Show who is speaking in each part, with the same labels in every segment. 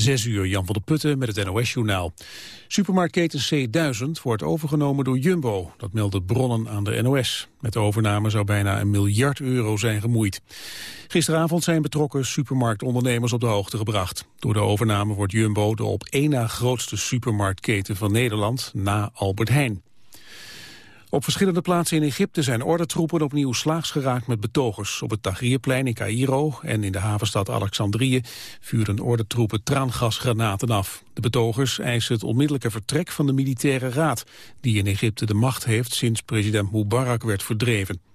Speaker 1: Zes uur, Jan van der Putten met het NOS-journaal. Supermarktketen C1000 wordt overgenomen door Jumbo. Dat melden bronnen aan de NOS. Met de overname zou bijna een miljard euro zijn gemoeid. Gisteravond zijn betrokken supermarktondernemers op de hoogte gebracht. Door de overname wordt Jumbo de op één na grootste supermarktketen van Nederland na Albert Heijn. Op verschillende plaatsen in Egypte zijn ordentroepen opnieuw slaags geraakt met betogers. Op het Tahrirplein in Cairo en in de havenstad Alexandrië vuren ordentroepen traangasgranaten af. De betogers eisen het onmiddellijke vertrek van de militaire raad, die in Egypte de macht heeft sinds president Mubarak werd verdreven.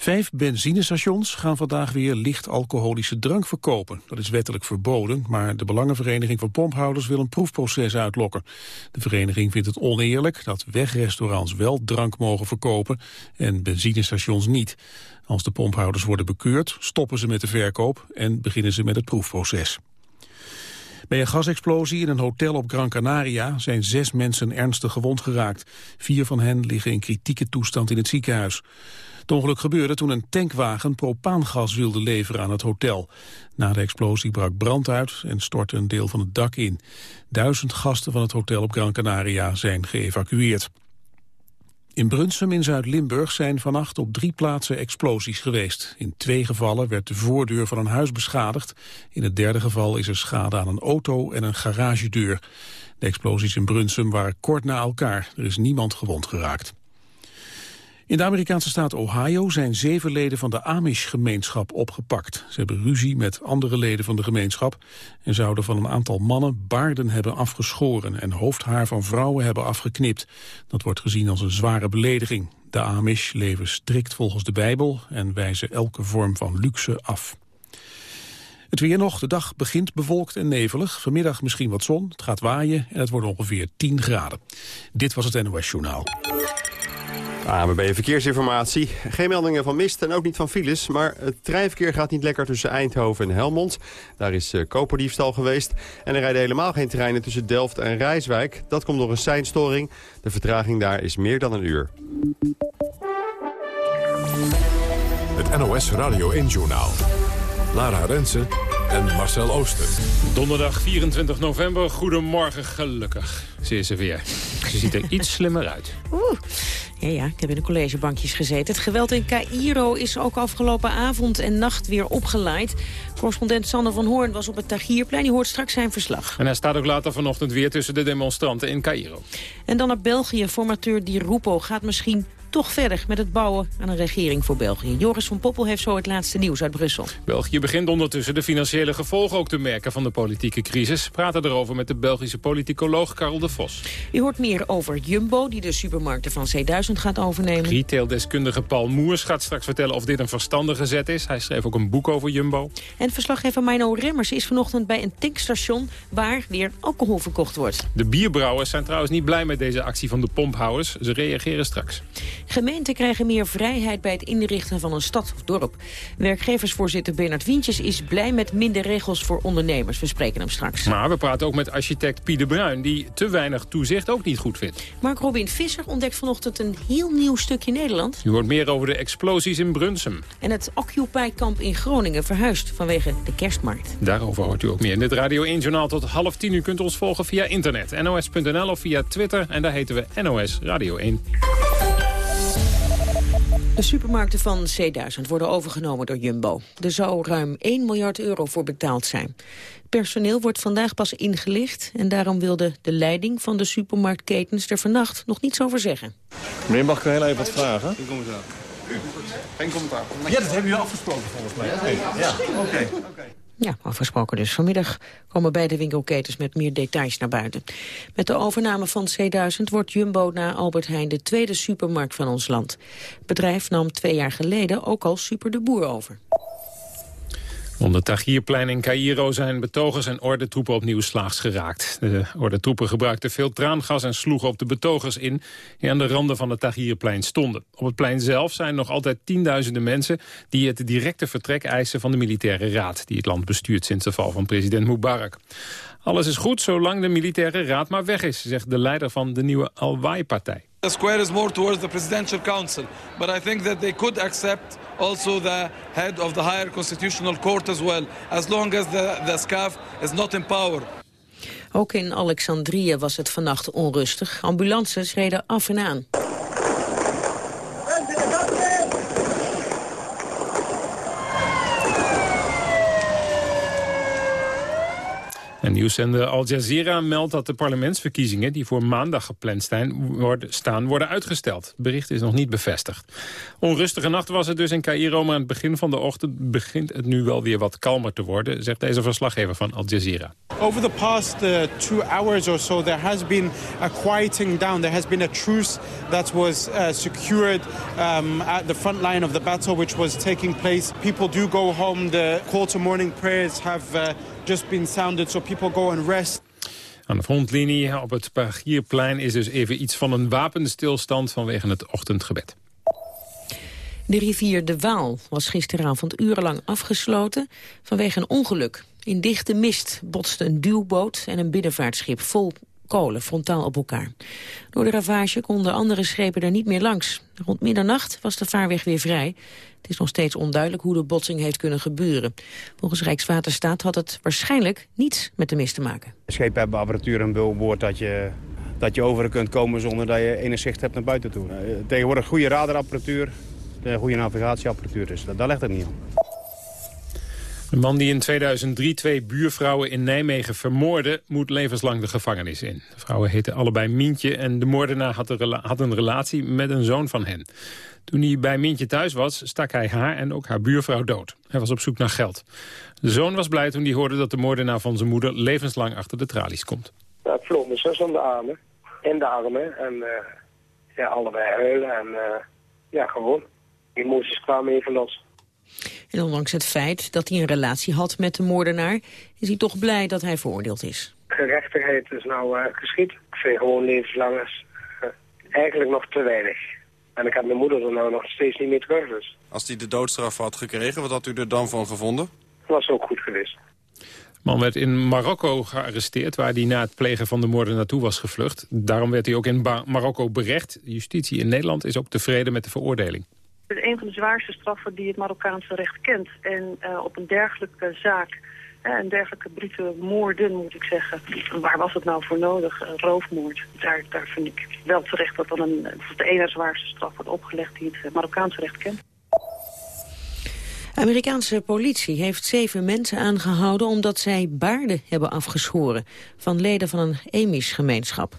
Speaker 1: Vijf benzinestations gaan vandaag weer licht alcoholische drank verkopen. Dat is wettelijk verboden, maar de Belangenvereniging van Pomphouders wil een proefproces uitlokken. De vereniging vindt het oneerlijk dat wegrestaurants wel drank mogen verkopen en benzinestations niet. Als de pomphouders worden bekeurd, stoppen ze met de verkoop en beginnen ze met het proefproces. Bij een gasexplosie in een hotel op Gran Canaria zijn zes mensen ernstig gewond geraakt. Vier van hen liggen in kritieke toestand in het ziekenhuis. Het ongeluk gebeurde toen een tankwagen propaangas wilde leveren aan het hotel. Na de explosie brak brand uit en stortte een deel van het dak in. Duizend gasten van het hotel op Gran Canaria zijn geëvacueerd. In Brunsum in Zuid-Limburg zijn vannacht op drie plaatsen explosies geweest. In twee gevallen werd de voordeur van een huis beschadigd. In het derde geval is er schade aan een auto en een garagedeur. De explosies in Brunsum waren kort na elkaar. Er is niemand gewond geraakt. In de Amerikaanse staat Ohio zijn zeven leden van de Amish-gemeenschap opgepakt. Ze hebben ruzie met andere leden van de gemeenschap... en zouden van een aantal mannen baarden hebben afgeschoren... en hoofdhaar van vrouwen hebben afgeknipt. Dat wordt gezien als een zware belediging. De Amish leven strikt volgens de Bijbel... en wijzen elke vorm van luxe af. Het weer nog. De dag begint bewolkt en nevelig. Vanmiddag misschien wat zon. Het gaat waaien en het wordt ongeveer 10 graden. Dit was het NOS Journaal.
Speaker 2: AMB Verkeersinformatie. Geen meldingen van mist en ook niet van files. Maar het treinverkeer gaat niet lekker tussen Eindhoven en Helmond. Daar is uh, koperdiefstal geweest. En er rijden helemaal geen treinen tussen Delft en Rijswijk. Dat komt door een seinstoring. De vertraging daar is meer dan een uur.
Speaker 3: Het NOS Radio 1 Journaal. Lara Rensen en Marcel Ooster.
Speaker 4: Donderdag 24 november. Goedemorgen, gelukkig. Ze is er weer. Ze ziet er iets slimmer uit.
Speaker 5: Oeh. Ja, ja, ik heb in de collegebankjes gezeten. Het geweld in Cairo is ook afgelopen avond en nacht weer opgeleid. Correspondent Sander van Hoorn was op het Tahrirplein. Die hoort straks zijn verslag.
Speaker 4: En hij staat ook later vanochtend weer tussen de demonstranten in Cairo.
Speaker 5: En dan naar België. Formateur Di Rupo gaat misschien toch verder met het bouwen aan een regering voor België. Joris van Poppel heeft zo het laatste nieuws uit Brussel.
Speaker 4: België begint ondertussen de financiële gevolgen ook te merken van de politieke crisis. Praten erover met de Belgische politicoloog Karel de Vos.
Speaker 5: U hoort meer over Jumbo, die de supermarkten van C1000 gaat overnemen.
Speaker 4: Retaildeskundige Paul Moers gaat straks vertellen of dit een verstandige zet is. Hij schreef ook een boek over Jumbo.
Speaker 5: En verslaggever Mino Remmers is vanochtend bij een tankstation waar weer alcohol verkocht wordt.
Speaker 4: De bierbrouwers zijn trouwens niet blij met deze actie van de pomphouders. Ze reageren straks.
Speaker 5: Gemeenten krijgen meer vrijheid bij het inrichten van een stad of dorp. Werkgeversvoorzitter Bernard Wientjes is blij met minder regels voor ondernemers. We spreken hem straks.
Speaker 4: Maar we praten ook met architect Pieter Bruin... die te weinig toezicht ook niet goed vindt.
Speaker 5: Mark Robin Visser ontdekt vanochtend een heel nieuw stukje Nederland.
Speaker 4: U hoort meer over de explosies in Brunsum.
Speaker 5: En het Occupy-kamp in Groningen verhuist vanwege de kerstmarkt.
Speaker 4: Daarover hoort u ook meer in dit Radio 1-journaal tot half tien. U kunt ons volgen via internet, nos.nl of via Twitter. En daar heten we NOS Radio 1.
Speaker 5: De supermarkten van C1000 worden overgenomen door Jumbo. Er zou ruim 1 miljard euro voor betaald zijn. Personeel wordt vandaag pas ingelicht... en daarom wilde de leiding van de supermarktketens er vannacht nog niets over zeggen.
Speaker 6: Meneer, mag ik u heel even wat vragen?
Speaker 7: Geen commentaar. Geen commentaar.
Speaker 6: Ja, dat hebben jullie afgesproken volgens mij. Ja, oké.
Speaker 5: Ja, afgesproken dus. Vanmiddag komen beide winkelketens met meer details naar buiten. Met de overname van C1000 wordt Jumbo na Albert Heijn de tweede supermarkt van ons land. Het bedrijf nam twee jaar geleden ook al Super de Boer over.
Speaker 4: Op het Tahrirplein in Cairo zijn betogers en ordentroepen opnieuw slaags geraakt. De ordentroepen gebruikten veel traangas en sloegen op de betogers in... die aan de randen van het Tahrirplein stonden. Op het plein zelf zijn nog altijd tienduizenden mensen... die het directe vertrek eisen van de militaire raad... die het land bestuurt sinds de val van president Mubarak. Alles is goed zolang de militaire raad maar weg is, zegt de leider van de nieuwe Al-Wai-partij.
Speaker 8: The square is more towards the presidential council, but I think that they could accept also the head of the higher constitutional court as well, as long as the, the SCAF is not in power.
Speaker 5: Ook in Alexandrië was het vannacht onrustig. Ambulances reden af en aan.
Speaker 4: En nieuwszender Al Jazeera meldt dat de parlementsverkiezingen... die voor maandag gepland staan, worden uitgesteld. Bericht is nog niet bevestigd. Onrustige nacht was het dus in Cairo... maar aan het begin van de ochtend begint het nu wel weer wat kalmer te worden... zegt deze verslaggever van Al Jazeera.
Speaker 9: Over the past uh, two hours or so, there has been a quieting down. There has been a truce that was uh, secured um, at the front line of the battle, which was taking place. People do go home. The call to morning prayers have uh, just been sounded, so people go and rest.
Speaker 4: Aan de frontlinie op het Pagierplein is dus even iets van een wapenstilstand vanwege het ochtendgebed.
Speaker 5: De rivier De Waal was gisteravond urenlang afgesloten vanwege een ongeluk. In dichte mist botsten een duwboot en een binnenvaartschip vol kolen frontaal op elkaar. Door de ravage konden andere schepen er niet meer langs. Rond middernacht was de vaarweg weer vrij. Het is nog steeds onduidelijk hoe de botsing heeft kunnen gebeuren. Volgens Rijkswaterstaat had het waarschijnlijk niets met de mist te maken.
Speaker 10: Schepen hebben apparatuur en boord dat je, dat je over kunt komen zonder dat je enig zicht hebt naar buiten toe. Eh, tegenwoordig goede radarapparatuur, goede navigatieapparatuur, dus daar legt het niet aan.
Speaker 4: De man die in 2003 twee buurvrouwen in Nijmegen vermoordde... moet levenslang de gevangenis in. De vrouwen heten allebei Mientje en de moordenaar had een, had een relatie met een zoon van hen. Toen hij bij Mientje thuis was, stak hij haar en ook haar buurvrouw dood. Hij was op zoek naar geld. De zoon was blij toen hij hoorde dat de moordenaar van zijn moeder... levenslang achter de tralies komt.
Speaker 11: Het vloog me om de armen. In de armen. En uh, ja, allebei huilen. En uh, ja, gewoon. Emoties kwamen even los.
Speaker 5: En ondanks het feit dat hij een relatie had met de moordenaar... is hij toch blij dat hij veroordeeld is.
Speaker 11: Gerechtigheid is nou uh, geschied. Ik vind gewoon levenslang is uh, eigenlijk nog te weinig. En ik heb mijn moeder er nou nog steeds niet meer terug. Dus.
Speaker 7: Als hij de doodstraf had gekregen, wat had u er dan van gevonden?
Speaker 11: Was ook goed geweest.
Speaker 4: De man werd in Marokko gearresteerd, waar hij na het plegen van de moorden naartoe was gevlucht. Daarom werd hij ook in Marokko berecht. Justitie in Nederland is ook tevreden met de veroordeling.
Speaker 12: Het is een van de zwaarste straffen die het Marokkaanse recht kent. En uh, op een dergelijke zaak, uh, een dergelijke brute moorden moet ik zeggen. Waar was het nou voor nodig? Roofmoord. Daar, daar vind ik wel terecht dat dan een, dat de ene zwaarste straf wordt opgelegd die het Marokkaanse recht kent.
Speaker 5: Amerikaanse politie heeft zeven mensen aangehouden omdat zij baarden hebben afgeschoren van leden van een Amish-gemeenschap.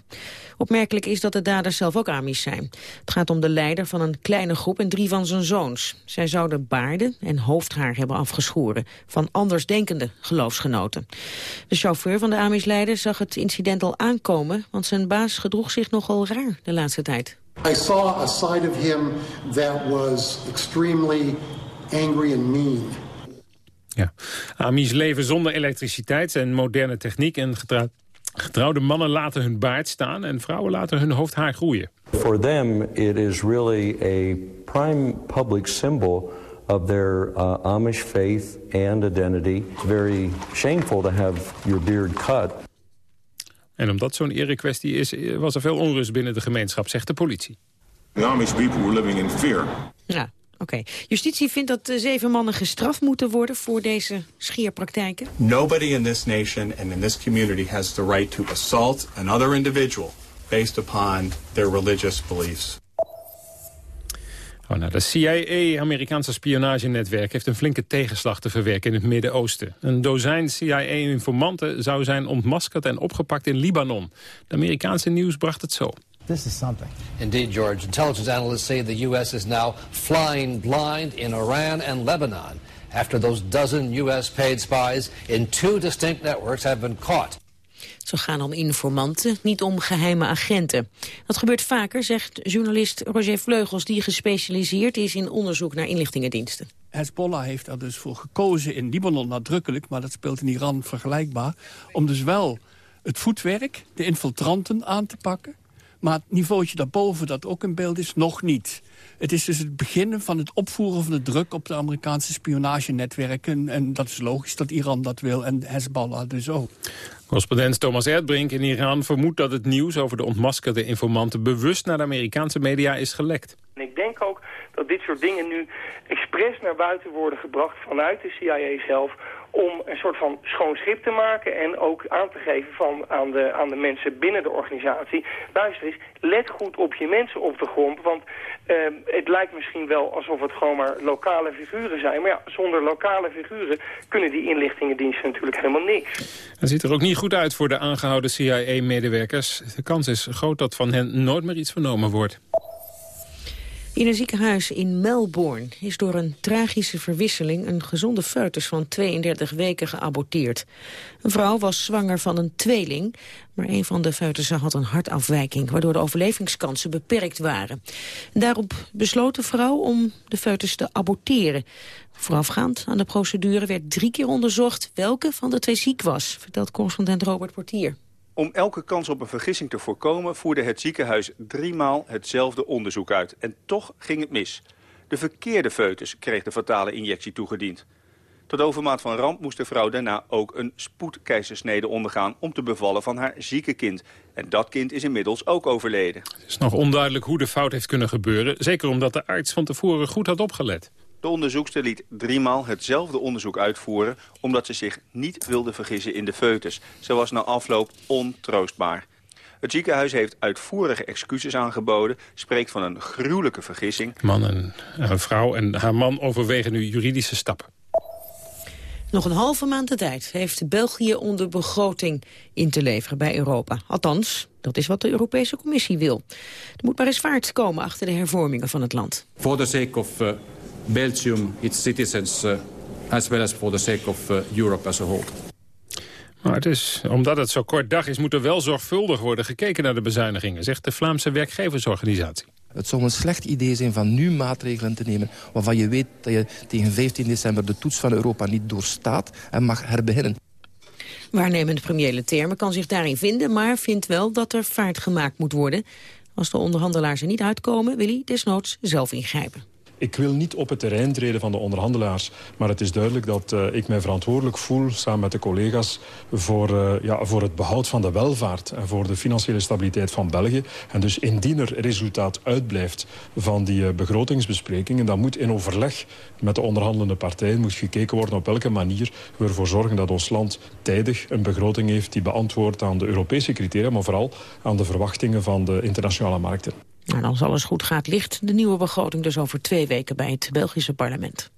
Speaker 5: Opmerkelijk is dat de daders zelf ook Amish zijn. Het gaat om de leider van een kleine groep en drie van zijn zoons. Zij zouden baarden en hoofdhaar hebben afgeschoren van andersdenkende geloofsgenoten. De chauffeur van de Amish-leider zag het incident al aankomen, want zijn baas gedroeg zich nogal raar de laatste tijd.
Speaker 13: I saw a side of him that was extremely angry and mean.
Speaker 4: Ja. Amish leven zonder elektriciteit en moderne techniek en getrouwd. Getrouwde mannen laten hun baard staan en vrouwen laten hun hoofdhaar groeien.
Speaker 14: For them it is really a prime public symbol of their uh, Amish faith and identity. It's very shameful to have your beard cut.
Speaker 4: En omdat zo'n erekwestie is, was er veel onrust binnen de gemeenschap, zegt de politie.
Speaker 15: The Amish people were living in fear.
Speaker 5: Ja. Okay. Justitie vindt dat zeven mannen gestraft moeten worden voor deze schierpraktijken?
Speaker 16: Nobody in this nation and in this community has the right to assault another individual based upon their religious beliefs.
Speaker 4: Oh, nou, de CIA, Amerikaanse spionagenetwerk, heeft een flinke tegenslag te verwerken in het Midden-Oosten. Een dozijn CIA-informanten zou zijn ontmaskerd en opgepakt in Libanon. De Amerikaanse nieuws bracht het zo.
Speaker 17: This is something.
Speaker 18: Indeed, George. Intelligence analysts say the U.S. is now flying blind in Iran and Lebanon after those dozen U.S. paid spies in two distinct networks have been caught.
Speaker 5: Ze gaan om informanten, niet om geheime agenten. Dat gebeurt vaker, zegt journalist Roger Vleugels... die gespecialiseerd is in onderzoek naar inlichtingendiensten.
Speaker 19: Hezbollah heeft er dus voor gekozen in Libanon nadrukkelijk... maar dat speelt in Iran vergelijkbaar... om dus wel het voetwerk, de infiltranten aan te pakken Maar het niveautje daarboven dat ook in beeld is, nog niet. Het is dus het begin van het opvoeren van de druk op de Amerikaanse spionagenetwerken. En dat is logisch dat Iran dat wil en Hezbollah dus ook.
Speaker 4: Correspondent Thomas Erdbrink in Iran vermoedt dat het nieuws over de ontmaskerde informanten bewust naar de Amerikaanse media is gelekt.
Speaker 17: En ik denk ook dat dit soort dingen nu expres naar buiten worden gebracht vanuit de CIA zelf om een soort van schoon schip te maken en ook aan te geven van, aan, de, aan de mensen binnen de organisatie. Luister eens, let goed op je mensen op de grond, want uh, het lijkt misschien wel alsof het gewoon maar lokale figuren zijn. Maar ja, zonder lokale figuren kunnen die inlichtingendiensten natuurlijk helemaal niks.
Speaker 4: Het ziet er ook niet goed uit voor de aangehouden CIA-medewerkers. De kans is groot dat van hen nooit meer iets vernomen wordt.
Speaker 5: In een ziekenhuis in Melbourne is door een tragische verwisseling een gezonde foetus van 32 weken geaborteerd. Een vrouw was zwanger van een tweeling, maar een van de foetussen had een hartafwijking, waardoor de overlevingskansen beperkt waren. Daarop besloot de vrouw om de foetus te aborteren. Voorafgaand aan de procedure werd drie keer onderzocht welke van de twee ziek was, vertelt correspondent Robert Portier.
Speaker 20: Om elke kans op een vergissing te voorkomen voerde het ziekenhuis driemaal hetzelfde onderzoek uit. En toch ging het mis. De verkeerde foetus kreeg de fatale injectie toegediend. Tot overmaat van ramp moest de vrouw daarna ook een spoedkeizersnede ondergaan om te bevallen van haar zieke kind. En dat kind is inmiddels ook overleden.
Speaker 4: Het is nog onduidelijk hoe de fout heeft kunnen gebeuren. Zeker omdat de arts van tevoren goed had opgelet.
Speaker 20: De onderzoekster liet driemaal hetzelfde onderzoek uitvoeren... omdat ze zich niet wilde vergissen in de foetus. Ze was na afloop ontroostbaar. Het ziekenhuis heeft uitvoerige excuses aangeboden... spreekt van een gruwelijke vergissing.
Speaker 4: Man en een vrouw en haar man overwegen nu juridische stappen.
Speaker 5: Nog een halve maand de tijd heeft België om de begroting in te leveren bij Europa. Althans, dat is wat de Europese Commissie wil. Er moet maar eens vaart komen achter de hervormingen van het land.
Speaker 21: The sake of uh, Belgium, its citizens, uh, as well as for the sake of uh, Europe as a whole.
Speaker 4: Maar het is, omdat het zo kort dag is, moet er wel zorgvuldig worden gekeken naar de bezuinigingen, zegt de Vlaamse werkgeversorganisatie.
Speaker 22: Het zou een slecht idee zijn van nu maatregelen te nemen... waarvan je weet dat je tegen 15 december de toets van Europa niet doorstaat en mag herbeginnen.
Speaker 5: Waarnemende premier Leterme kan zich daarin vinden... maar vindt wel dat er vaart gemaakt moet worden. Als de onderhandelaars er niet uitkomen, wil hij desnoods zelf ingrijpen.
Speaker 23: Ik wil niet op het terrein treden van de onderhandelaars. Maar het is duidelijk dat uh, ik mij verantwoordelijk voel... samen met de collega's voor, uh, ja, voor het behoud van de welvaart... en voor de financiële stabiliteit van België. En dus indien er resultaat uitblijft van die uh, begrotingsbesprekingen... dan moet in overleg met de onderhandelende partijen moet gekeken worden... op welke manier we ervoor zorgen dat ons land tijdig een begroting heeft... die beantwoordt aan de Europese criteria... maar vooral aan de verwachtingen van de internationale markten.
Speaker 5: En als alles goed gaat, ligt de nieuwe begroting dus over twee weken bij het Belgische parlement.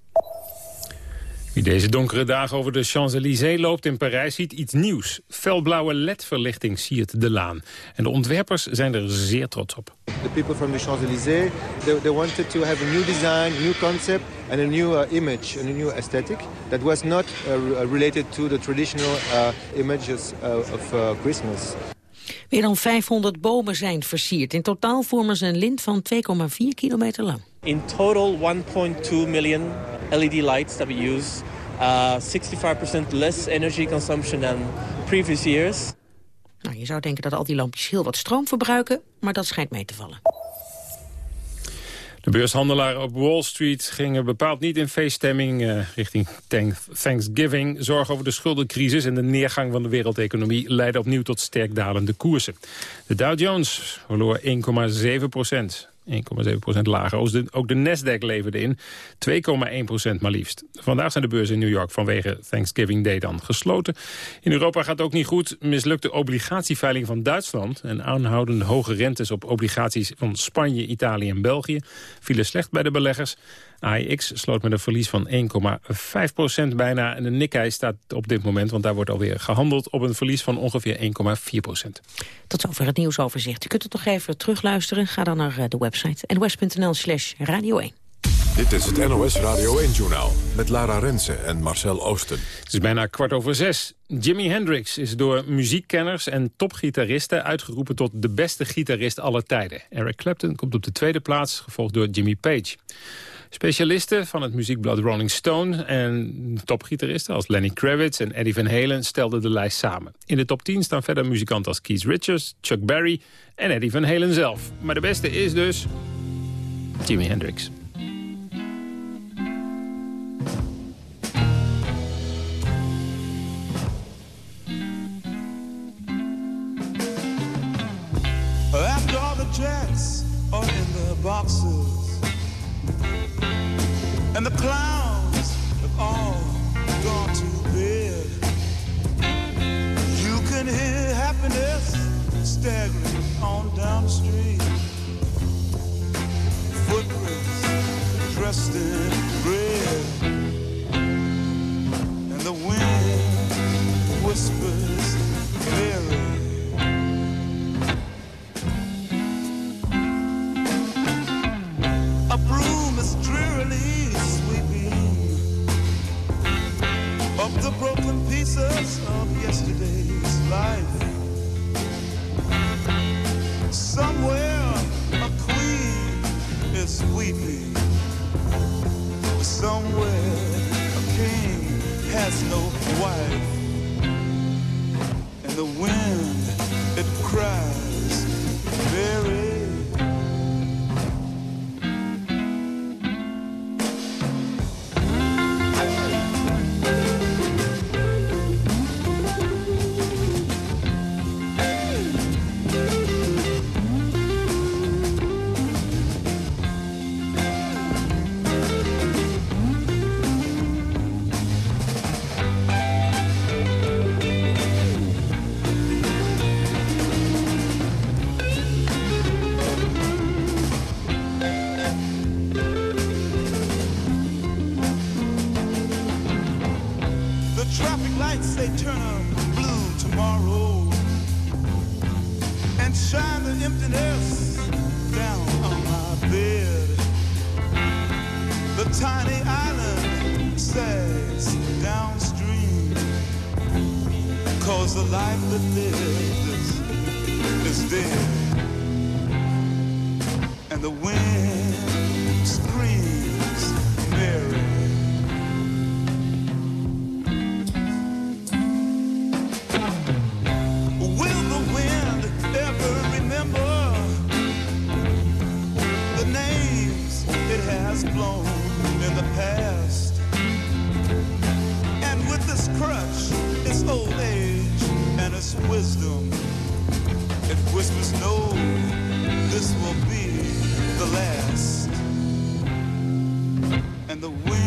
Speaker 4: Wie deze donkere dagen over de Champs-Élysées loopt in Parijs ziet iets nieuws. Felblauwe ledverlichting siert de laan. En de ontwerpers zijn er zeer trots op.
Speaker 24: The people from the Champs-Élysées, they, they, wanted to have a new design, new concept and a new uh, image, and a new aesthetic that was not uh, related to the traditional uh, images uh, of uh, Christmas.
Speaker 5: Meer dan 500 bomen zijn versierd. In totaal vormen ze een lint van 2,4 kilometer lang.
Speaker 25: In total 1.2 million LED lights that we use. Uh, 65% less energy consumption than previous years.
Speaker 5: Nou, je zou denken dat al die lampjes heel wat stroom verbruiken, maar dat schijnt mee te vallen.
Speaker 4: De beurshandelaren op Wall Street gingen bepaald niet in feeststemming uh, richting Thanksgiving. Zorg over de schuldencrisis en de neergang van de wereldeconomie leidden opnieuw tot sterk dalende koersen. De Dow Jones verloor 1,7 procent. 1,7% lager. Ook de Nasdaq leverde in 2,1% maar liefst. Vandaag zijn de beurzen in New York vanwege Thanksgiving Day dan gesloten. In Europa gaat het ook niet goed. Mislukte obligatieveiling van Duitsland... en aanhoudende hoge rentes op obligaties van Spanje, Italië en België... vielen slecht bij de beleggers. AIX sloot met een verlies van 1,5% bijna. En de Nikkei staat op dit moment, want daar wordt alweer gehandeld... op een verlies van ongeveer 1,4%
Speaker 5: Tot zover het nieuwsoverzicht. U kunt het toch even terugluisteren. Ga dan naar de website nws.nl slash radio 1.
Speaker 3: Dit is het NOS Radio 1-journaal met Lara Rensen en Marcel Oosten.
Speaker 4: Het is bijna kwart over zes. Jimi Hendrix is door muziekkenners en topgitaristen uitgeroepen tot de beste gitarist aller tijden. Eric Clapton komt op de tweede plaats, gevolgd door Jimmy Page. Specialisten van het muziekblad Rolling Stone en topgitaristen als Lenny Kravitz en Eddie Van Halen stelden de lijst samen. In de top 10 staan verder muzikanten als Keith Richards, Chuck Berry en Eddie Van Halen zelf. Maar de beste is dus Jimi Hendrix.
Speaker 26: After all the jets are in the boxes And the clowns have all gone to bed. You can hear happiness staggering on down the street. Footprints dressed in red wisdom, it whispers, no, this will be the last. And the wind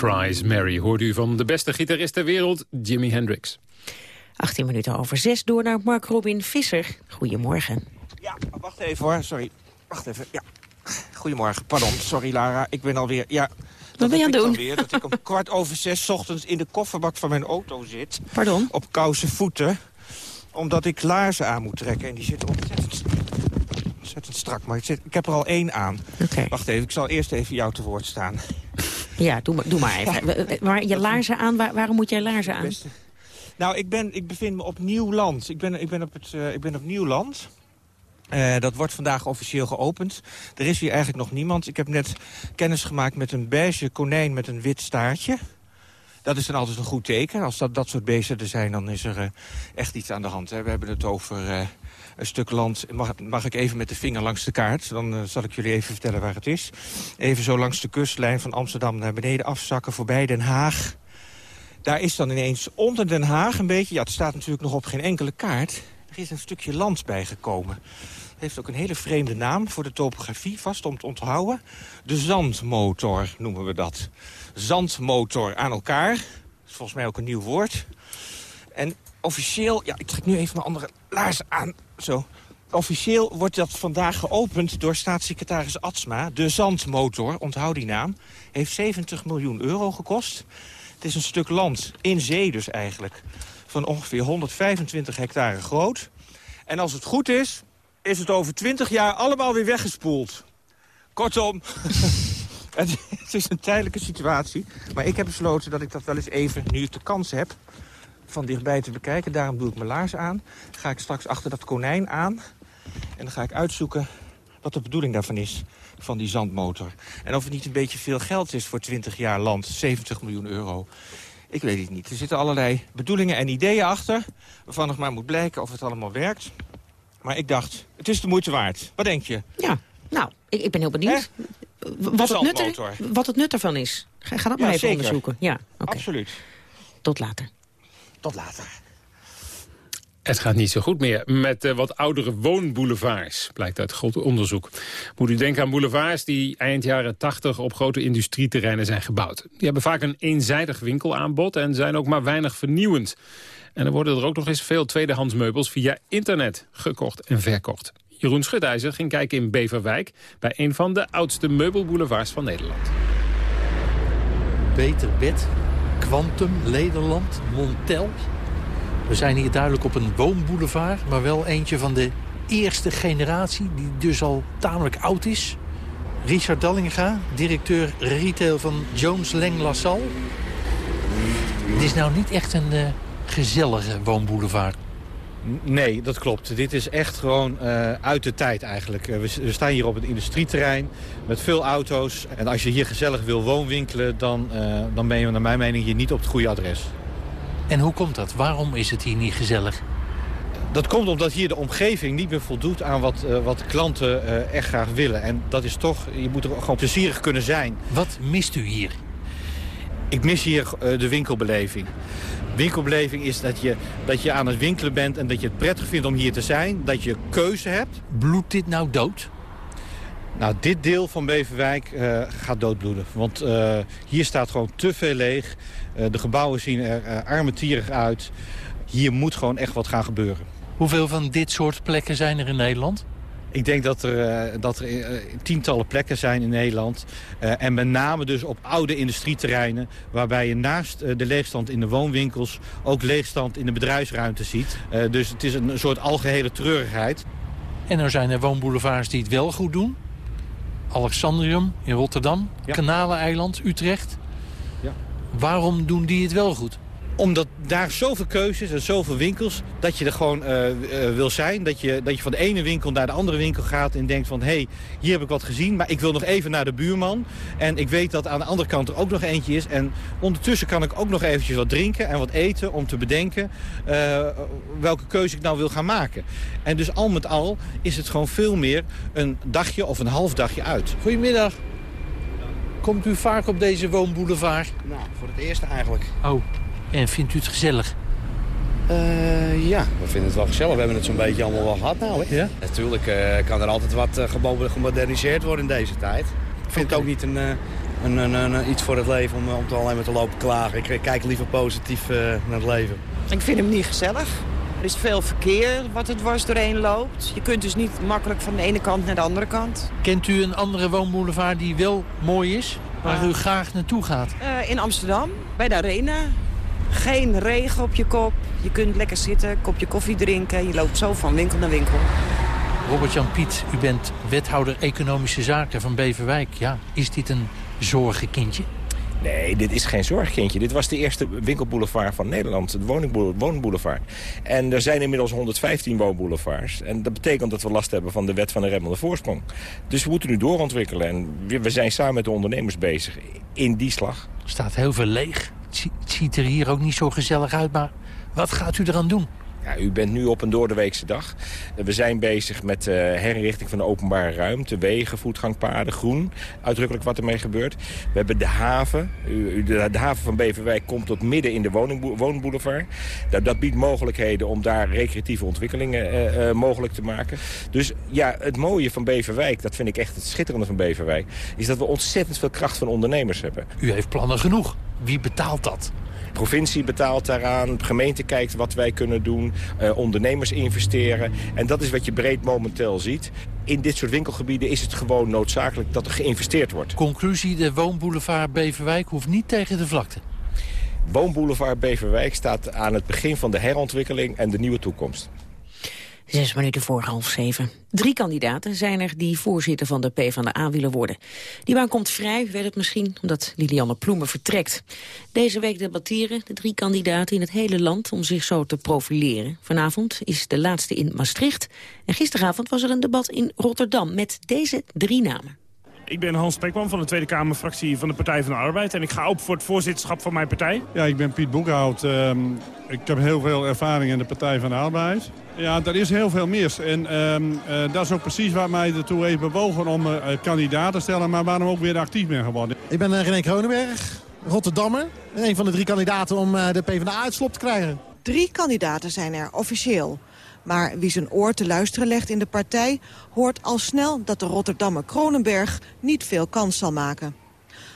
Speaker 26: Cries Mary
Speaker 4: hoort u van de beste gitarist ter wereld, Jimi Hendrix.
Speaker 5: 18 minuten over 6 door naar Mark Robin Visser. Goedemorgen.
Speaker 27: Ja, wacht even hoor, sorry. Wacht even, ja. Goedemorgen, pardon, sorry Lara, ik ben alweer... Ja,
Speaker 5: Wat ben je aan het doen?
Speaker 27: Weer, dat ik om kwart over zes 's ochtends in de kofferbak van mijn auto zit.
Speaker 5: Pardon?
Speaker 27: Op koude voeten. Omdat ik laarzen aan moet trekken. En die zitten ontzettend, ontzettend strak. Maar ik, zit, ik heb er al één aan. Wacht even, ik zal eerst even jou te woord staan.
Speaker 5: Ja, doe maar, doe maar even. Maar je laarzen aan, waar- waarom moet jij laarzen aan?
Speaker 27: Nou, ik, ben, ik bevind me op nieuw land. Ik ben, ik ben, op, het, eh, ik ben op nieuw land. Eh, dat wordt vandaag officieel geopend. Er is hier eigenlijk nog niemand. Ik heb net kennis gemaakt met een beige konijn met een wit staartje. Dat is dan altijd een goed teken. Als dat, dat soort beesten er zijn, dan is er eh, echt iets aan de hand. Hè. We hebben het over een stuk land. Mag, mag ik even met de vinger langs de kaart? Dan eh, zal ik jullie even vertellen waar het is. Even zo langs de kustlijn van Amsterdam naar beneden afzakken, voorbij Den Haag. Daar is dan ineens onder Den Haag een beetje... ja, het staat natuurlijk nog op geen enkele kaart... er is een stukje land bijgekomen. Heeft ook een hele vreemde naam voor de topografie, vast om te onthouden. De zandmotor noemen we dat. Zandmotor aan elkaar. Dat is volgens mij ook een nieuw woord. En officieel... Ja, ik trek nu even mijn andere laars aan. Zo. Officieel wordt dat vandaag geopend door staatssecretaris Atsma. De Zandmotor, onthoud die naam, heeft 70 miljoen euro gekost. Het is een stuk land, in zee dus eigenlijk, van ongeveer 125 hectare groot. En als het goed is, is het over 20 jaar allemaal weer weggespoeld. Kortom, het, is een tijdelijke situatie. Maar ik heb besloten dat ik dat wel eens even, nu ik de kans heb, van dichtbij te bekijken. Daarom doe ik mijn laars aan. Ga ik straks achter dat konijn aan. En dan ga ik uitzoeken wat de bedoeling daarvan is, van die zandmotor. En of het niet een beetje veel geld is voor 20 jaar land, 70 miljoen euro. Ik weet het niet. Er zitten allerlei bedoelingen en ideeën achter... waarvan nog maar moet blijken of het allemaal werkt. Maar ik dacht, het is de moeite waard. Wat denk je?
Speaker 5: Ja, nou, ik, ik ben heel benieuwd. Wat het, nut er, wat het nut ervan is. Ga, ga dat
Speaker 27: Ja,
Speaker 5: maar even
Speaker 27: zeker.
Speaker 5: onderzoeken. Ja.
Speaker 27: Absoluut.
Speaker 5: Tot later.
Speaker 27: Tot later.
Speaker 4: Het gaat niet zo goed meer met eh, wat oudere woonboulevards, blijkt uit groot onderzoek. Moet u denken aan boulevards die eind jaren 80 op grote industrieterreinen zijn gebouwd. Die hebben vaak een eenzijdig winkelaanbod en zijn ook maar weinig vernieuwend. En er worden er ook nog eens veel tweedehands meubels via internet gekocht en verkocht. Jeroen Schutijzer ging kijken in Beverwijk bij een van de oudste meubelboulevards van Nederland.
Speaker 28: Beter Bed, Quantum, Nederland, Montel. We zijn hier duidelijk op een woonboulevard, maar wel eentje van de eerste generatie... die dus al tamelijk oud is. Richard Dallinga, directeur retail van Jones Lang LaSalle. Het is nou niet echt een eh, gezellige woonboulevard.
Speaker 29: Nee, dat klopt. Dit is echt gewoon eh, uit de tijd eigenlijk. Eh, we, staan hier op een industrieterrein met veel auto's. En als je hier gezellig wil woonwinkelen, dan, eh, dan ben je naar mijn mening hier niet op het goede adres.
Speaker 28: En hoe komt dat? Waarom is het hier niet gezellig?
Speaker 29: Dat komt omdat hier de omgeving niet meer voldoet aan wat, wat klanten echt graag willen. En dat is toch, je moet er gewoon plezierig kunnen zijn.
Speaker 28: Wat mist u hier?
Speaker 29: Ik mis hier eh, de winkelbeleving. Winkelbeleving is dat je, dat je aan het winkelen bent en dat je het prettig vindt om hier te zijn. Dat je keuze hebt.
Speaker 28: Bloedt dit nou dood?
Speaker 29: Nou, dit deel van Beverwijk eh, gaat doodbloeden. Want eh, hier staat gewoon te veel leeg. De gebouwen zien er armetierig uit. Hier moet gewoon echt wat gaan gebeuren.
Speaker 28: Hoeveel van dit soort plekken zijn er in Nederland?
Speaker 29: Ik denk dat er, eh, dat er eh, tientallen plekken zijn in Nederland. Eh, en met name dus op oude industrieterreinen... waarbij je naast de leegstand in de woonwinkels... ook leegstand in de bedrijfsruimte ziet. Dus het is een soort algehele treurigheid.
Speaker 28: En er zijn er woonboulevards die het wel goed doen. Alexandrium in Rotterdam, Kanaleneiland, Utrecht.
Speaker 29: Ja.
Speaker 28: Waarom doen die het wel goed?
Speaker 29: Omdat daar zoveel keuzes en zoveel winkels, dat je er gewoon eh, eh, wil zijn. Dat je, dat je van de ene winkel naar de andere winkel gaat en denkt van... hé, hey, hier heb ik wat gezien, maar ik wil nog even naar de buurman. En ik weet dat aan de andere kant er ook nog eentje is. En ondertussen kan ik ook nog eventjes wat drinken en wat eten... om te bedenken eh, welke keuze ik nou wil gaan maken. En dus al met al is het gewoon veel meer een dagje of een half dagje uit.
Speaker 28: Goedemiddag. Komt u vaak op deze woonboulevard?
Speaker 30: Nou, voor het eerst eigenlijk.
Speaker 28: Oh, en vindt u het gezellig?
Speaker 30: Eh, ja, we vinden het wel gezellig. We hebben het zo'n beetje allemaal wel gehad nou. Hè?
Speaker 28: Ja?
Speaker 30: Natuurlijk eh, kan er altijd wat gebo- gemoderniseerd worden in deze tijd. Ik vind het ook niet een, een, een, een- iets voor het leven om, om te alleen maar te lopen klagen. Ik kijk liever positief naar het leven.
Speaker 31: Ik vind hem niet gezellig. Er is veel verkeer wat er dwars doorheen loopt. Je kunt dus niet makkelijk van de ene kant naar de andere kant.
Speaker 28: Kent u een andere woonboulevard die wel mooi is? Waar u graag naartoe gaat?
Speaker 31: Eh, in Amsterdam, bij de Arena. Geen regen op je kop. Je kunt lekker zitten, kopje koffie drinken. Je loopt zo van winkel naar winkel.
Speaker 28: Robert-Jan Piet, u bent wethouder Economische Zaken van Beverwijk. Ja, is dit een zorgenkindje?
Speaker 32: Nee, dit is geen zorgkindje. Dit was de eerste winkelboulevard van Nederland, de woonboulevard. En er zijn inmiddels 115 woonboulevards. En dat betekent dat we last hebben van de wet van de remmelde voorsprong. Dus we moeten nu doorontwikkelen. En we we zijn samen met de ondernemers bezig in die slag.
Speaker 28: Er staat heel veel leeg. Het zie- het ziet er hier ook niet zo gezellig uit, maar wat gaat u eraan doen?
Speaker 32: Ja, u bent nu op een doordeweekse dag. Eh, We zijn bezig met de herinrichting van de openbare ruimte. Wegen, voetgangpaden, groen. Uitdrukkelijk wat ermee gebeurt. We hebben de haven. De, haven van Beverwijk komt tot midden in de woonboulevard. Dat, biedt mogelijkheden om daar recreatieve ontwikkelingen eh, eh, mogelijk te maken. Dus ja, het mooie van Beverwijk, dat vind ik echt het schitterende van Beverwijk... is dat we ontzettend veel kracht van ondernemers hebben.
Speaker 28: U heeft plannen genoeg. Wie betaalt dat?
Speaker 32: De provincie betaalt daaraan, de gemeente kijkt wat wij kunnen doen, eh, ondernemers investeren. En dat is wat je breed momenteel ziet. In dit soort winkelgebieden is het gewoon noodzakelijk dat er geïnvesteerd wordt.
Speaker 28: Conclusie, de woonboulevard Beverwijk hoeft niet tegen de vlakte.
Speaker 32: Woonboulevard Beverwijk staat aan het begin van de herontwikkeling en de nieuwe toekomst.
Speaker 5: Zes minuten voor half zeven. Drie kandidaten zijn er die voorzitter van de PvdA willen worden. Die baan komt vrij, weet het misschien, omdat Lilianne Ploemen vertrekt. Deze week debatteren de drie kandidaten in het hele land om zich zo te profileren. Vanavond is de laatste in Maastricht. En gisteravond was er een debat in Rotterdam met deze drie namen.
Speaker 33: Ik ben Hans Spekman van de Tweede Kamerfractie van de Partij van de Arbeid. En ik ga op voor het voorzitterschap van mijn partij.
Speaker 34: Ja, ik ben Piet Boekhout. Ehm, ik heb heel veel ervaring in de Partij van de Arbeid. Ja, er is heel veel mis. En ehm, eh, dat is ook precies wat mij ertoe heeft bewogen om uh, kandidaat te stellen. Maar waarom ook weer actief ben geworden.
Speaker 35: Ik ben uh, René Kronenberg, Rotterdammer. En een van de drie kandidaten om de PvdA uitslop te krijgen.
Speaker 36: Drie kandidaten zijn er officieel. Maar wie zijn oor te luisteren legt in de partij... hoort al snel dat de Rotterdammer Kronenberg niet veel kans zal maken.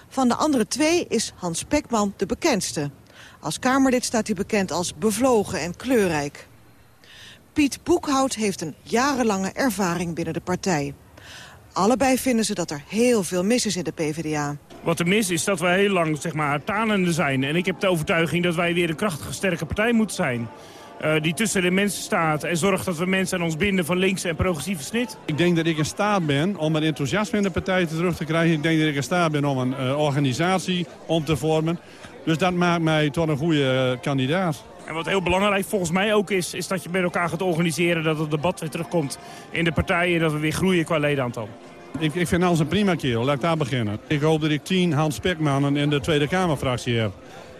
Speaker 36: Van de andere twee is Hans Pekman de bekendste. Als Kamerlid staat hij bekend als bevlogen en kleurrijk. Piet Boekhout heeft een jarenlange ervaring binnen de partij. Allebei vinden ze dat er heel veel mis is in de PvdA.
Speaker 33: Wat er mis is dat wij heel lang zeg maar, tanende zijn. En ik heb de overtuiging dat wij weer een krachtige, sterke partij moeten zijn. Uh, die tussen de mensen staat en zorgt dat we mensen aan ons binden van links en progressieve snit?
Speaker 34: Ik denk dat ik in staat ben om het enthousiasme in de partij terug te krijgen. Ik denk dat ik in staat ben om een uh, organisatie om te vormen. Dus dat maakt mij tot een goede uh, kandidaat.
Speaker 33: En wat heel belangrijk volgens mij ook is, is dat je met elkaar gaat organiseren... dat het debat weer terugkomt in de partijen en dat we weer groeien qua ledenaantal.
Speaker 34: Ik, ik vind Hans een prima kerel, laat ik daar beginnen. Ik hoop dat ik tien Hans Spekmannen in de Tweede Kamerfractie heb.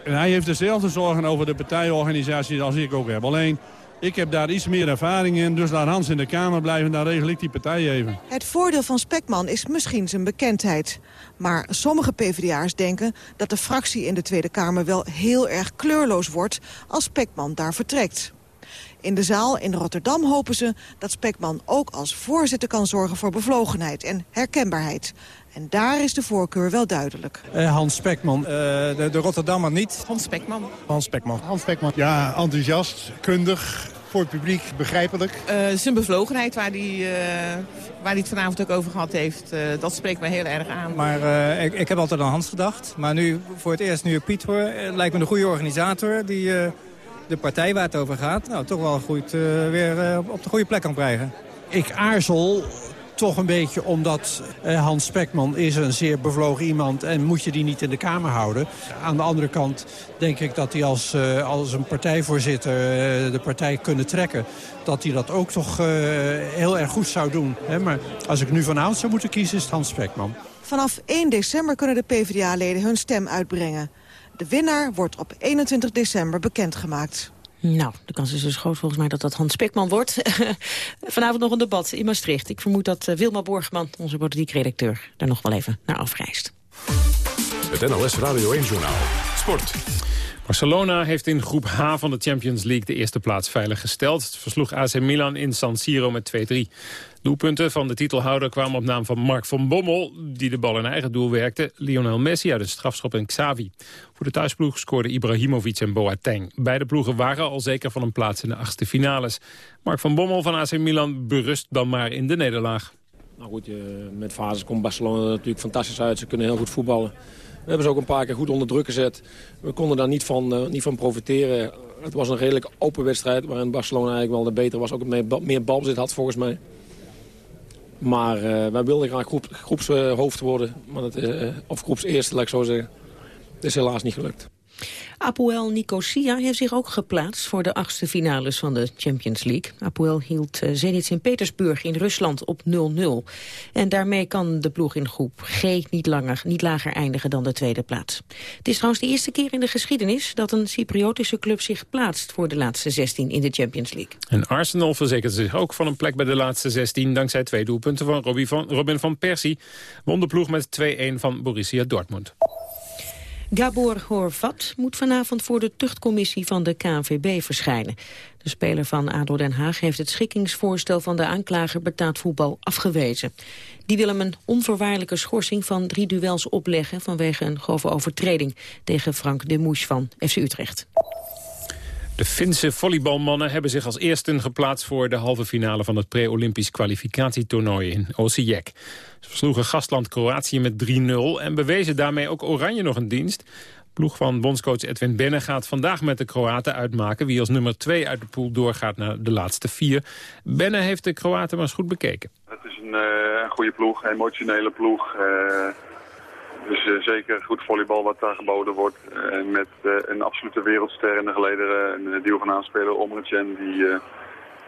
Speaker 34: Hij heeft dezelfde zorgen over de partijorganisatie als ik ook heb. Alleen, ik heb daar iets meer ervaring in, dus laat Hans in de Kamer blijven... dan regel ik die partij even.
Speaker 36: Het voordeel van Spekman is misschien zijn bekendheid. Maar sommige PvdA'ers denken dat de fractie in de Tweede Kamer... wel heel erg kleurloos wordt als Spekman daar vertrekt. In de zaal in Rotterdam hopen ze dat Spekman ook als voorzitter kan zorgen voor bevlogenheid en herkenbaarheid. En daar is de voorkeur wel duidelijk.
Speaker 35: Uh, Hans Spekman, uh, de, de, Rotterdammer niet.
Speaker 36: Hans Spekman.
Speaker 35: Hans Spekman. Hans Spekman.
Speaker 34: Ja, enthousiast, kundig, voor het publiek begrijpelijk.
Speaker 37: Uh, zijn bevlogenheid, waar hij uh, waar die het vanavond ook over gehad heeft, uh, dat spreekt mij heel erg aan.
Speaker 35: Maar ik, ik, heb altijd aan Hans gedacht. Maar nu, voor het eerst nu ik Piet hoor, lijkt me een goede organisator... die de partij waar het over gaat, nou, toch wel goed weer op de goede plek kan krijgen. Ik aarzel toch een beetje omdat eh, Hans Spekman is een zeer bevlogen iemand... en moet je die niet in de Kamer houden. Aan de andere kant denk ik dat hij als, uh, als een partijvoorzitter uh, de partij kunnen trekken... dat hij dat ook toch heel erg goed zou doen. Hè? Maar als ik nu vanavond zou moeten kiezen, is het Hans Spekman.
Speaker 36: Vanaf 1 december kunnen de PvdA-leden hun stem uitbrengen. De winnaar wordt op 21 december bekendgemaakt.
Speaker 5: Nou, de kans is dus groot volgens mij dat dat Hans Spekman wordt. Vanavond nog een debat in Maastricht. Ik vermoed dat uh, Wilma Borgman, onze politiek redacteur, daar nog wel even naar afreist.
Speaker 3: Het NLS Radio 1-journaal. Sport.
Speaker 4: Barcelona heeft in groep H van de Champions League de eerste plaats veilig gesteld. Het versloeg AC Milan in San Siro met 2-3. Doelpunten van de titelhouder kwamen op naam van Mark van Bommel... die de bal in eigen doel werkte, Lionel Messi uit een strafschop en Xavi. Voor de thuisploeg scoorden Ibrahimovic en Boateng. Beide ploegen waren al zeker van een plaats in de achtste finales. Mark van Bommel van AC Milan berust dan maar in de nederlaag.
Speaker 38: Nou goed, met fases komt Barcelona natuurlijk fantastisch uit. Ze kunnen heel goed voetballen. We hebben ze ook een paar keer goed onder druk gezet. We konden daar niet van, uh, niet van profiteren. Het was een redelijk open wedstrijd waarin Barcelona eigenlijk wel de beter was. Ook meer, meer balbezit had volgens mij. Maar uh, wij wilden graag groep, groepshoofd worden. Maar dat, uh, of groepseerste, laat ik zo zeggen. Dat is helaas niet gelukt.
Speaker 5: Apoel Nicosia heeft zich ook geplaatst voor de achtste finales van de Champions League. Apoel hield uh, Zenit Sint-Petersburg in Rusland op 0-0. En daarmee kan de ploeg in groep G niet, langer, niet lager eindigen dan de tweede plaats. Het is trouwens de eerste keer in de geschiedenis dat een Cypriotische club zich plaatst voor de laatste 16 in de Champions League.
Speaker 4: En Arsenal verzekert zich ook van een plek bij de laatste 16 dankzij twee doelpunten van Robin van, Robin van Persie. Won de ploeg met 2-1 van Borussia Dortmund.
Speaker 5: Gabor Horvat moet vanavond voor de tuchtcommissie van de KNVB verschijnen. De speler van ADO Den Haag heeft het schikkingsvoorstel van de aanklager betaald voetbal afgewezen. Die wil hem een onvoorwaardelijke schorsing van drie duels opleggen vanwege een grove overtreding tegen Frank de Moes van FC Utrecht.
Speaker 4: De Finse volleybalmannen hebben zich als eersten geplaatst... voor de halve finale van het pre-Olympisch kwalificatietoernooi in Osijek. Ze versloegen gastland Kroatië met 3-0 en bewezen daarmee ook Oranje nog een dienst. Ploeg van bondscoach Edwin Benne gaat vandaag met de Kroaten uitmaken... wie als nummer 2 uit de pool doorgaat naar de laatste vier. Benne heeft de Kroaten maar eens goed bekeken.
Speaker 39: Het is een, uh, goede ploeg, een emotionele ploeg. Uh, dus uh, zeker goed volleybal wat daar geboden wordt. met een absolute wereldster in de gelederen, een deel van aanspeler, Omrecen... die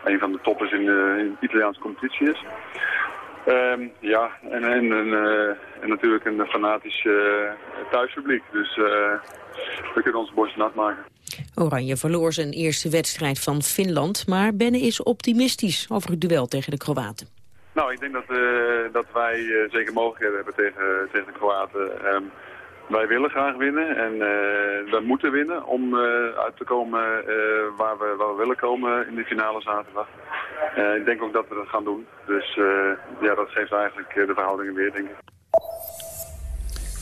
Speaker 39: een van de toppers in, de Italiaanse competitie is. Um, ja, en, en, natuurlijk een fanatisch thuispubliek. Dus we kunnen ons borst nat maken.
Speaker 5: Oranje verloor zijn eerste wedstrijd van Finland, maar Benne is optimistisch over het duel tegen de Kroaten.
Speaker 39: Nou, ik denk dat, dat wij zeker mogelijkheden hebben tegen, tegen de Kroaten. Um, wij willen graag winnen en uh, we moeten winnen om uit te komen waar, we, waar willen komen in de finale zaterdag. ik denk ook dat we dat gaan doen. Dus ja, dat geeft eigenlijk de verhoudingen weer, denk.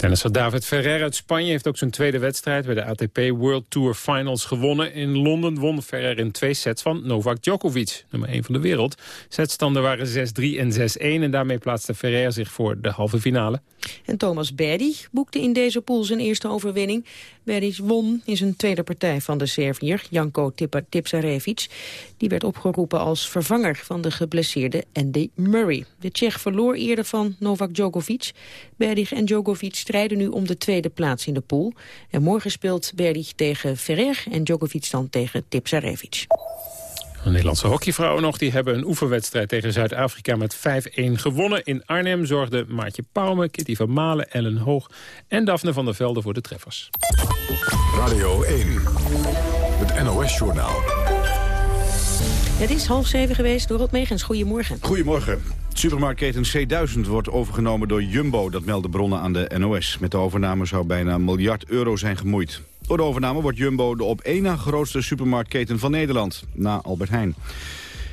Speaker 4: Tennisser David Ferrer uit Spanje heeft ook zijn tweede wedstrijd... bij de ATP World Tour Finals gewonnen. In Londen won Ferrer in twee sets van Novak Djokovic, nummer 1 van de wereld. Setstanden waren 6-3 en 6-1 en daarmee plaatste Ferrer zich voor de halve finale.
Speaker 5: En Thomas Berdy boekte in deze pool zijn eerste overwinning. Berdy won in zijn tweede partij van de Serviër, Janko Tipsarevic. Die werd opgeroepen als vervanger van de geblesseerde Andy Murray. De Tsjech verloor eerder van Novak Djokovic. Berdy en Djokovic strijden nu om de tweede plaats in de pool. En morgen speelt Berdy tegen Ferrer en Djokovic dan tegen Tipsarevic.
Speaker 4: De Nederlandse hockeyvrouwen nog, die hebben een oefenwedstrijd tegen Zuid-Afrika met 5-1 gewonnen. In Arnhem zorgden Maartje Pauwme, Kitty van Malen, Ellen Hoog en Daphne van der Velde voor de treffers.
Speaker 3: Radio 1, het NOS-journaal.
Speaker 5: Het is half zeven geweest. Dorot Megens, goedemorgen.
Speaker 40: Goedemorgen. Supermarktketen C1000 wordt overgenomen door Jumbo, dat melden bronnen aan de NOS. Met de overname zou bijna een miljard euro zijn gemoeid. Door de overname wordt Jumbo de op één na grootste supermarktketen van Nederland, na Albert Heijn.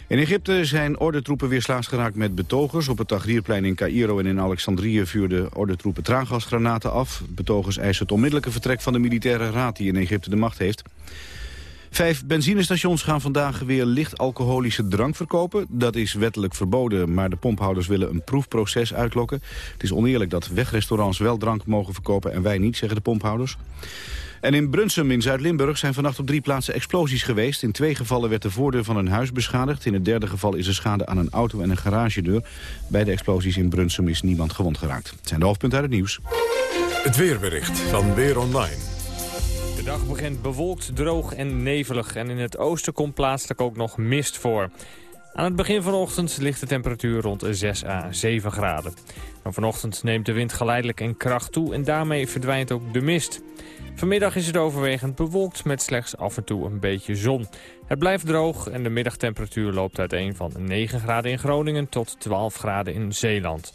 Speaker 40: In Egypte zijn ordentroepen weer slaags geraakt met betogers. Op het Tahrirplein in Cairo en in Alexandrië vuurden ordentroepen traangasgranaten af. Betogers eisen het onmiddellijke vertrek van de militaire raad die in Egypte de macht heeft. Vijf benzinestations gaan vandaag weer licht alcoholische drank verkopen. Dat is wettelijk verboden, maar de pomphouders willen een proefproces uitlokken. Het is oneerlijk dat wegrestaurants wel drank mogen verkopen en wij niet, zeggen de pomphouders. En in Brunsum in Zuid-Limburg zijn vannacht op drie plaatsen explosies geweest. In twee gevallen werd de voordeur van een huis beschadigd. In het derde geval is er schade aan een auto en een garagedeur. Bij de explosies in Brunsum is niemand gewond geraakt. Het zijn de hoofdpunten uit het nieuws.
Speaker 3: Het weerbericht van Weer Online.
Speaker 41: De dag begint bewolkt, droog en nevelig. En in het oosten komt plaatselijk ook nog mist voor. Aan het begin van de ochtend ligt de temperatuur rond 6 à 7 graden. Maar vanochtend neemt de wind geleidelijk in kracht toe en daarmee verdwijnt ook de mist. Vanmiddag is het overwegend bewolkt met slechts af en toe een beetje zon. Het blijft droog en de middagtemperatuur loopt uiteen van 9 graden in Groningen tot 12 graden in Zeeland.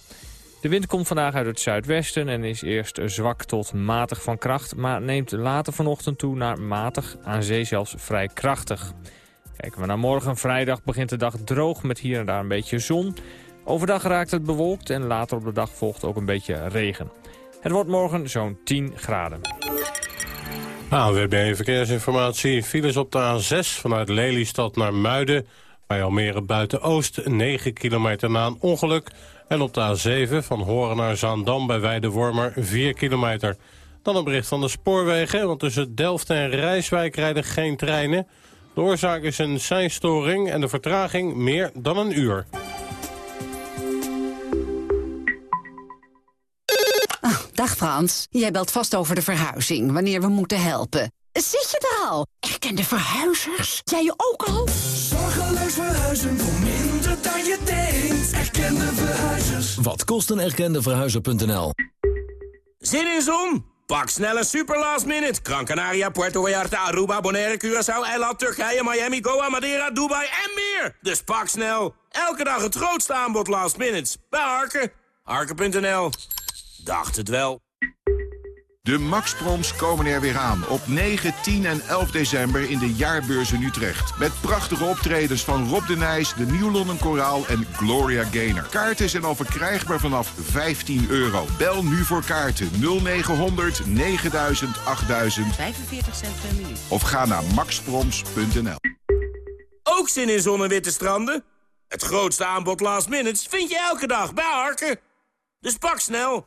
Speaker 41: De wind komt vandaag uit het zuidwesten en is eerst zwak tot matig van kracht... maar neemt later vanochtend toe naar matig, aan zee zelfs vrij krachtig. Kijken we naar morgen, vrijdag begint de dag droog met hier en daar een beetje zon. Overdag raakt het bewolkt en later op de dag volgt ook een beetje regen. Het wordt morgen zo'n 10 graden.
Speaker 31: AWB Verkeersinformatie. Files op de A6 vanuit Lelystad naar Muiden. Bij Almere Buiten-Oost 9 kilometer na een ongeluk. En op de A7 van Horen naar Zaandam bij Weidewormer 4 kilometer. Dan een bericht van de spoorwegen, want tussen Delft en Rijswijk rijden geen treinen. De oorzaak is een seinstoring en de vertraging meer dan een uur.
Speaker 42: Dag Frans, jij belt vast over de verhuizing, wanneer we moeten helpen. Zit je er al? Erkende verhuizers? Jij je ook al?
Speaker 43: Zorgeloos verhuizen voor minder dan je denkt. Erkende verhuizers.
Speaker 44: Wat kost een erkende verhuizer.nl?
Speaker 45: Zin in zon? Pak snelle super last minute. Gran Canaria, Puerto Vallarta, Aruba, Bonaire, Curaçao, Eiland, Turkije, Miami, Goa, Madeira, Dubai en meer. Dus pak snel. Elke dag het grootste aanbod last minutes. Bij Harken. Harken.nl. Dacht het wel.
Speaker 46: De Max komen er weer aan op 9, 10 en 11 december in de jaarbeurs in Utrecht. Met prachtige optredens van Rob de Nijs, de Nieuw London Koraal en Gloria Gaynor. Kaarten zijn al verkrijgbaar vanaf 15 euro. Bel nu voor kaarten 0900 9000 8000.
Speaker 5: 45 cent per minuut.
Speaker 46: Of ga naar maxproms.nl.
Speaker 45: Ook zin in zonnewitte stranden? Het grootste aanbod last minutes vind je elke dag bij Arken. Dus pak snel.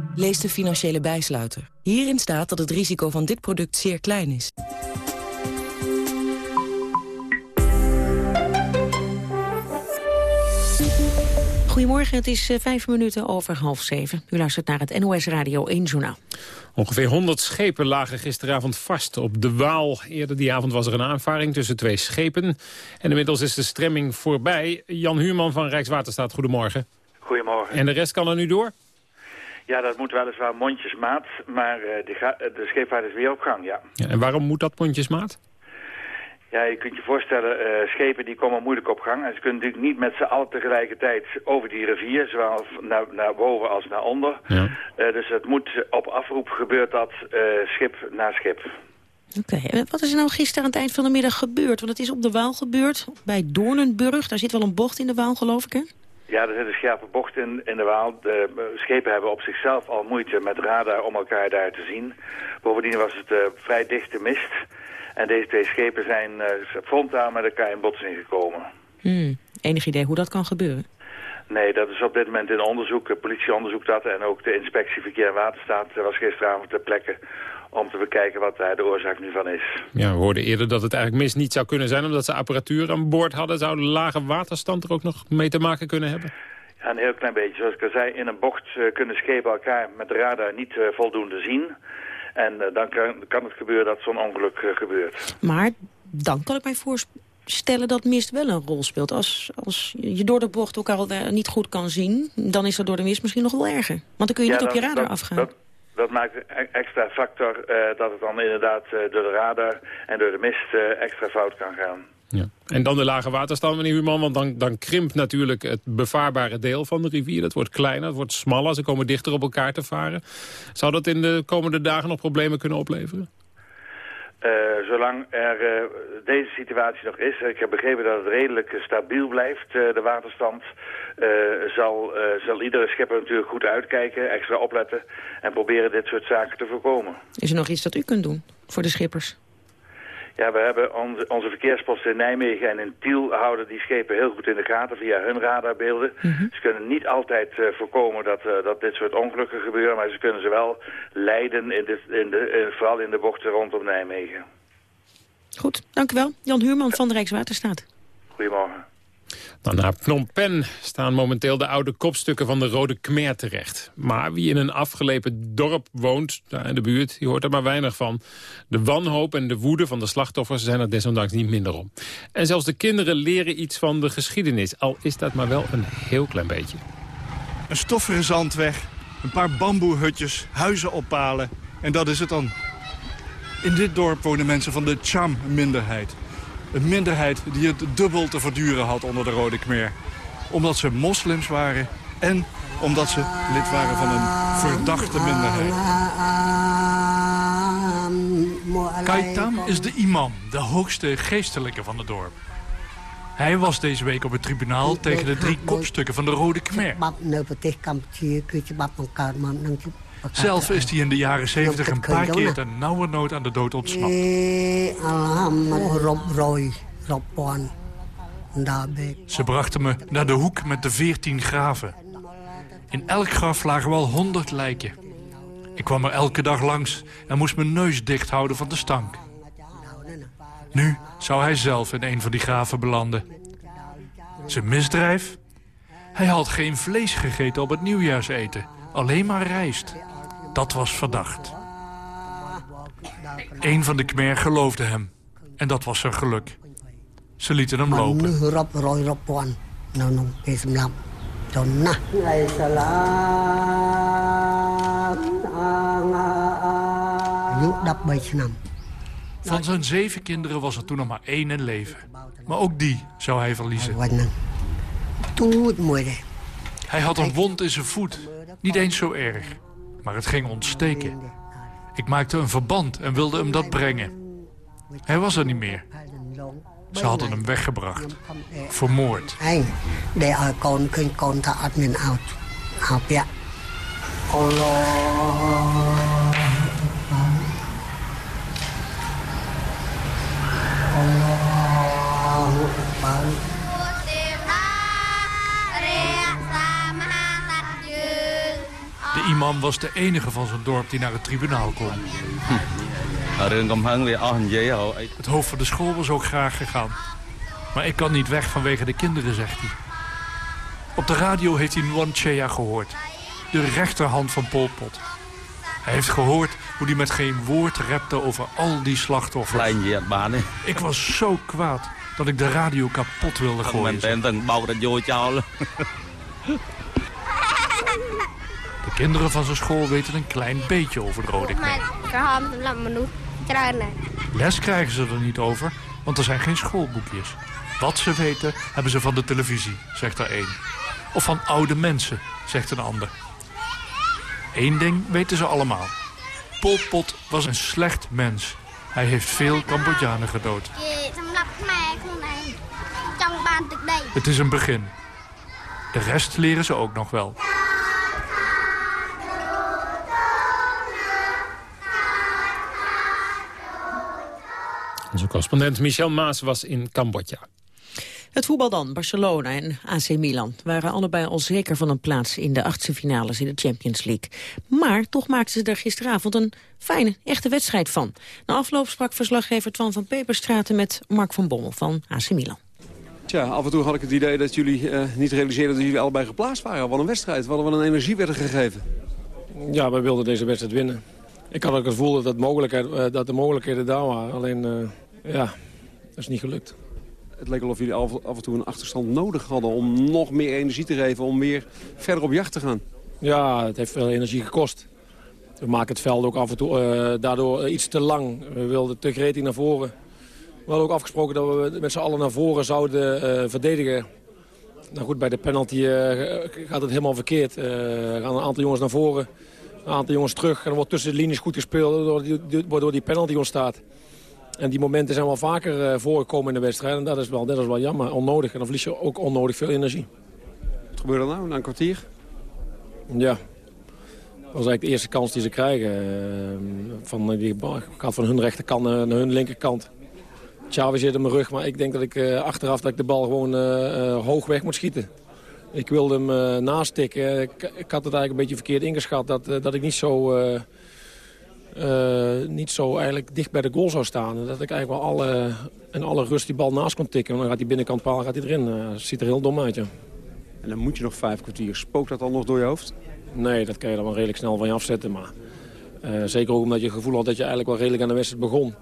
Speaker 47: Lees de financiële bijsluiter. Hierin staat dat het risico van dit product zeer klein is.
Speaker 5: Goedemorgen, het is eh, vijf minuten over half zeven. U luistert naar het NOS Radio 1 Journaal.
Speaker 4: Ongeveer 100 schepen lagen gisteravond vast op de Waal. Eerder die avond was er een aanvaring tussen twee schepen. En inmiddels is de stremming voorbij. Jan Huurman van Rijkswaterstaat, goedemorgen.
Speaker 48: Goedemorgen.
Speaker 4: En de rest kan er nu door?
Speaker 48: Ja, dat moet weliswaar mondjesmaat, maar uh, de, de scheepvaart is weer op gang, ja.
Speaker 4: ja. En waarom moet dat mondjesmaat?
Speaker 48: Ja, je kunt je voorstellen, uh, schepen die komen moeilijk op gang. En ze kunnen natuurlijk niet met z'n allen tegelijkertijd over die rivier, zowel naar, naar boven als naar onder. Ja. Uh, dus het moet op afroep gebeurt dat uh, schip na schip.
Speaker 5: Oké, okay. wat is er nou gisteren aan het eind van de middag gebeurd? Want het is op de Waal gebeurd, bij Doornenburg. Daar zit wel een bocht in de Waal, geloof ik, hè?
Speaker 48: Ja, er zit een scherpe bocht in, in de Waal. De schepen hebben op zichzelf al moeite met radar om elkaar daar te zien. Bovendien was het vrij dichte mist... En deze twee schepen zijn uh, frontaal met elkaar in botsing gekomen.
Speaker 5: Hmm. Enig idee hoe dat kan gebeuren?
Speaker 48: Nee, dat is op dit moment in onderzoek. De politie onderzoekt dat en ook de inspectie Verkeer en Waterstaat was gisteravond ter plekke om te bekijken wat daar de oorzaak nu van is.
Speaker 4: Ja, we hoorden eerder dat het eigenlijk mis niet zou kunnen zijn... omdat ze apparatuur aan boord hadden. Zou de lage waterstand er ook nog mee te maken kunnen hebben?
Speaker 48: Ja, een heel klein beetje. Zoals ik al zei, in een bocht uh, kunnen schepen elkaar met de radar niet uh, voldoende zien... En uh, dan kan, kan, het gebeuren dat zo'n ongeluk uh, gebeurt.
Speaker 5: Maar dan kan ik mij voorstellen dat mist wel een rol speelt. Als, als je door de bocht elkaar al niet goed kan zien... dan is dat door de mist misschien nog wel erger. Want dan kun je
Speaker 48: ja,
Speaker 5: niet
Speaker 48: dat,
Speaker 5: op je radar
Speaker 48: dat,
Speaker 5: afgaan.
Speaker 48: Dat, dat maakt een extra factor uh, dat het dan inderdaad door de radar en door de mist extra fout kan gaan.
Speaker 4: Ja. En dan de lage waterstand, meneer Huurman, want dan, dan krimpt natuurlijk het bevaarbare deel van de rivier. Dat wordt kleiner, het wordt smaller, ze komen dichter op elkaar te varen. Zou dat in de komende dagen nog problemen kunnen opleveren?
Speaker 48: Uh, zolang er uh, deze situatie nog is, ik heb begrepen dat het redelijk stabiel blijft, uh, de waterstand, zal, zal iedere schepper natuurlijk goed uitkijken, extra opletten en proberen dit soort zaken te voorkomen.
Speaker 5: Is er nog iets dat u kunt doen voor de schippers?
Speaker 48: Ja, we hebben onze, onze verkeersposten in Nijmegen en in Tiel houden die schepen heel goed in de gaten via hun radarbeelden. Mm -hmm. Ze kunnen niet altijd uh, voorkomen dat, uh, dat dit soort ongelukken gebeuren, maar ze kunnen ze wel leiden, in de, in de, in, vooral in de bochten rondom Nijmegen.
Speaker 5: Goed, dank u wel. Jan Huurman van de Rijkswaterstaat.
Speaker 48: Goedemorgen.
Speaker 4: Dan naar Phnom Penh staan momenteel de oude kopstukken van de Rode Khmer terecht. Maar wie in een afgelepen dorp woont, daar in de buurt, die hoort er maar weinig van. De wanhoop en de woede van de slachtoffers zijn er desondanks niet minder om. En zelfs de kinderen leren iets van de geschiedenis, al is dat maar wel een heel klein beetje.
Speaker 49: Een stoffige zandweg, een paar bamboehutjes, huizen oppalen en dat is het dan. In dit dorp wonen mensen van de Cham-minderheid. Een minderheid die het dubbel te verduren had onder de Rode Khmer. Omdat ze moslims waren en omdat ze lid waren van een verdachte minderheid. Kaitam is de imam, de hoogste geestelijke van het dorp. Hij was deze week op het tribunaal tegen de drie kopstukken van de Rode Khmer. Zelf is hij in de jaren 70 een paar keer ten nauwe nood aan de dood ontsnapt. Ze brachten me naar de hoek met de veertien graven. In elk graf lagen wel honderd lijken. Ik kwam er elke dag langs en moest mijn neus dicht houden van de stank. Nu zou hij zelf in een van die graven belanden. Zijn misdrijf? Hij had geen vlees gegeten op het nieuwjaarseten. Alleen maar rijst. Dat was verdacht. Een van de Khmer geloofde hem. En dat was zijn geluk. Ze lieten hem lopen. Van zijn zeven kinderen was er toen nog maar één in leven. Maar ook die zou hij verliezen. Hij had een wond in zijn voet. Niet eens zo erg. Maar het ging ontsteken. Ik maakte een verband en wilde hem dat brengen. Hij was er niet meer. Ze hadden hem weggebracht. Vermoord.
Speaker 50: Admin
Speaker 49: De imam was de enige van zijn dorp die naar het tribunaal kon. Het hoofd van de school was ook graag gegaan. Maar ik kan niet weg vanwege de kinderen, zegt hij. Op de radio heeft hij Nguyen Chea gehoord. De rechterhand van Pol Pot. Hij heeft gehoord hoe hij met geen woord repte over al die slachtoffers. Ik was zo kwaad dat ik de radio kapot wilde gooien. Kinderen van zijn school weten een klein beetje over de rode. Les krijgen ze er niet over, want er zijn geen schoolboekjes. Wat ze weten, hebben ze van de televisie, zegt er één. Of van oude mensen, zegt een ander. Eén ding weten ze allemaal. Pol Pot was een slecht mens. Hij heeft veel Cambodjanen gedood. Het is een begin. De rest leren ze ook nog wel.
Speaker 4: Onze correspondent Michel Maas was in Cambodja.
Speaker 5: Het voetbal dan, Barcelona en AC Milan waren allebei al zeker van een plaats in de achtste finales in de Champions League. Maar toch maakten ze er gisteravond een fijne, echte wedstrijd van. Na afloop sprak verslaggever Twan van Peperstraten met Mark van Bommel van AC Milan.
Speaker 51: Tja, af en toe had ik het idee dat jullie eh, niet realiseerden dat jullie allebei geplaatst waren. Wat een wedstrijd, wat een energie werd er gegeven.
Speaker 38: Ja, wij wilden deze wedstrijd winnen. Ik had ook het gevoel dat, mogelijkheid, eh, dat de mogelijkheden daar waren. Alleen, eh, ja, dat is niet gelukt.
Speaker 51: Het leek alsof jullie af, af en toe een achterstand nodig hadden om nog meer energie te geven, om meer verder op jacht te gaan.
Speaker 38: Ja, het heeft veel energie gekost. We maken het veld ook af en toe eh, daardoor iets te lang. We wilden te gretig naar voren. We hadden ook afgesproken dat we met z'n allen naar voren zouden eh, verdedigen. Nou goed, bij de penalty eh, gaat het helemaal verkeerd. Er gaan een aantal jongens naar voren, een aantal jongens terug. En er wordt tussen de linies goed gespeeld, waardoor die- waardoor die penalty ontstaat. En die momenten zijn wel vaker eh, voorgekomen in de wedstrijd. En dat is, wel, dat is wel jammer, onnodig. En dan verlies je ook onnodig veel energie.
Speaker 51: Wat gebeurde er nou na een kwartier?
Speaker 38: Ja. Dat was eigenlijk de eerste kans die ze krijgen. eh, Van, die bal gaat van hun rechterkant naar hun linkerkant. Xavi zit in mijn rug, maar ik denk dat ik eh, achteraf dat ik de bal gewoon eh, eh, hoog weg moet schieten. Ik wilde hem eh nastikken. Ik, ik had het eigenlijk een beetje verkeerd ingeschat dat, eh, dat ik niet zo, eh, eh, niet zo eigenlijk dicht bij de goal zou staan. En dat ik eigenlijk wel alle, in alle rust die bal naast kon tikken. En dan gaat die binnenkant paal gaat hij erin. Eh, ziet er heel dom uit, ja.
Speaker 51: En dan moet je nog vijf kwartier. Spookt dat dan nog door je hoofd?
Speaker 38: Nee, dat kan je dan wel redelijk snel van je afzetten. Maar eh, zeker ook omdat je het gevoel had dat je eigenlijk wel redelijk aan de wedstrijd begon.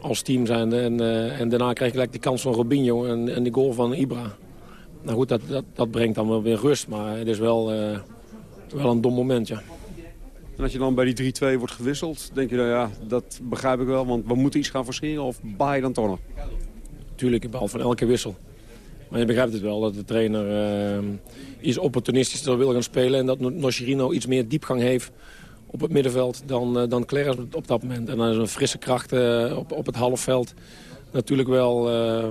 Speaker 38: Als team zijn. En, en daarna krijg je gelijk die kans van Robinho en, en die goal van Ibra. Nou goed, dat, dat, dat brengt dan wel weer rust. Maar het is wel, wel een dom moment, ja.
Speaker 51: En als je dan bij die 3-2 wordt gewisseld, denk je nou ja, dat begrijp ik wel. Want we moeten iets gaan forceren of baai dan toch nog?
Speaker 38: Tuurlijk, ik bal van elke wissel. Maar je begrijpt het wel, dat de trainer eh, iets opportunistischer wil gaan spelen... en dat Nocerino iets meer diepgang heeft op het middenveld dan, uh, dan Clarence op dat moment. En dan is een frisse kracht uh, op, op het halfveld natuurlijk wel, uh,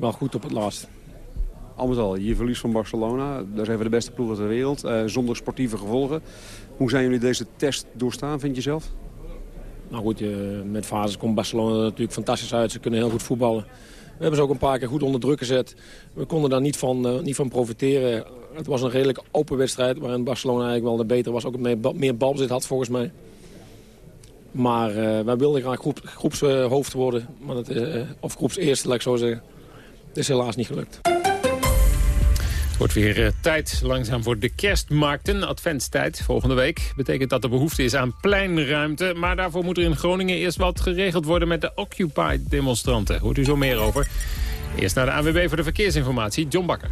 Speaker 38: wel goed op het laatst.
Speaker 51: Al met al, je verlies van Barcelona, daar zijn we de beste ploegen ter wereld, uh, zonder sportieve gevolgen. Hoe zijn jullie deze test doorstaan, vind je zelf?
Speaker 38: Nou goed, met fases komt Barcelona natuurlijk fantastisch uit. Ze kunnen heel goed voetballen. We hebben ze ook een paar keer goed onder druk gezet. We konden daar niet van, uh, niet van profiteren. Het was een redelijk open wedstrijd waarin Barcelona eigenlijk wel de beter was. Ook meer, meer balbezit had volgens mij. Maar uh, wij wilden graag groep, groepshoofd worden. Maar uh, of groepseerste, laat ik zo zeggen. Dat is helaas niet gelukt.
Speaker 4: Het wordt weer uh, tijd langzaam voor de kerstmarkten, adventstijd. Volgende week betekent dat er behoefte is aan pleinruimte. Maar daarvoor moet er in Groningen eerst wat geregeld worden met de Occupy-demonstranten. Hoort u zo meer over. Eerst naar de ANWB voor de verkeersinformatie, John Bakker.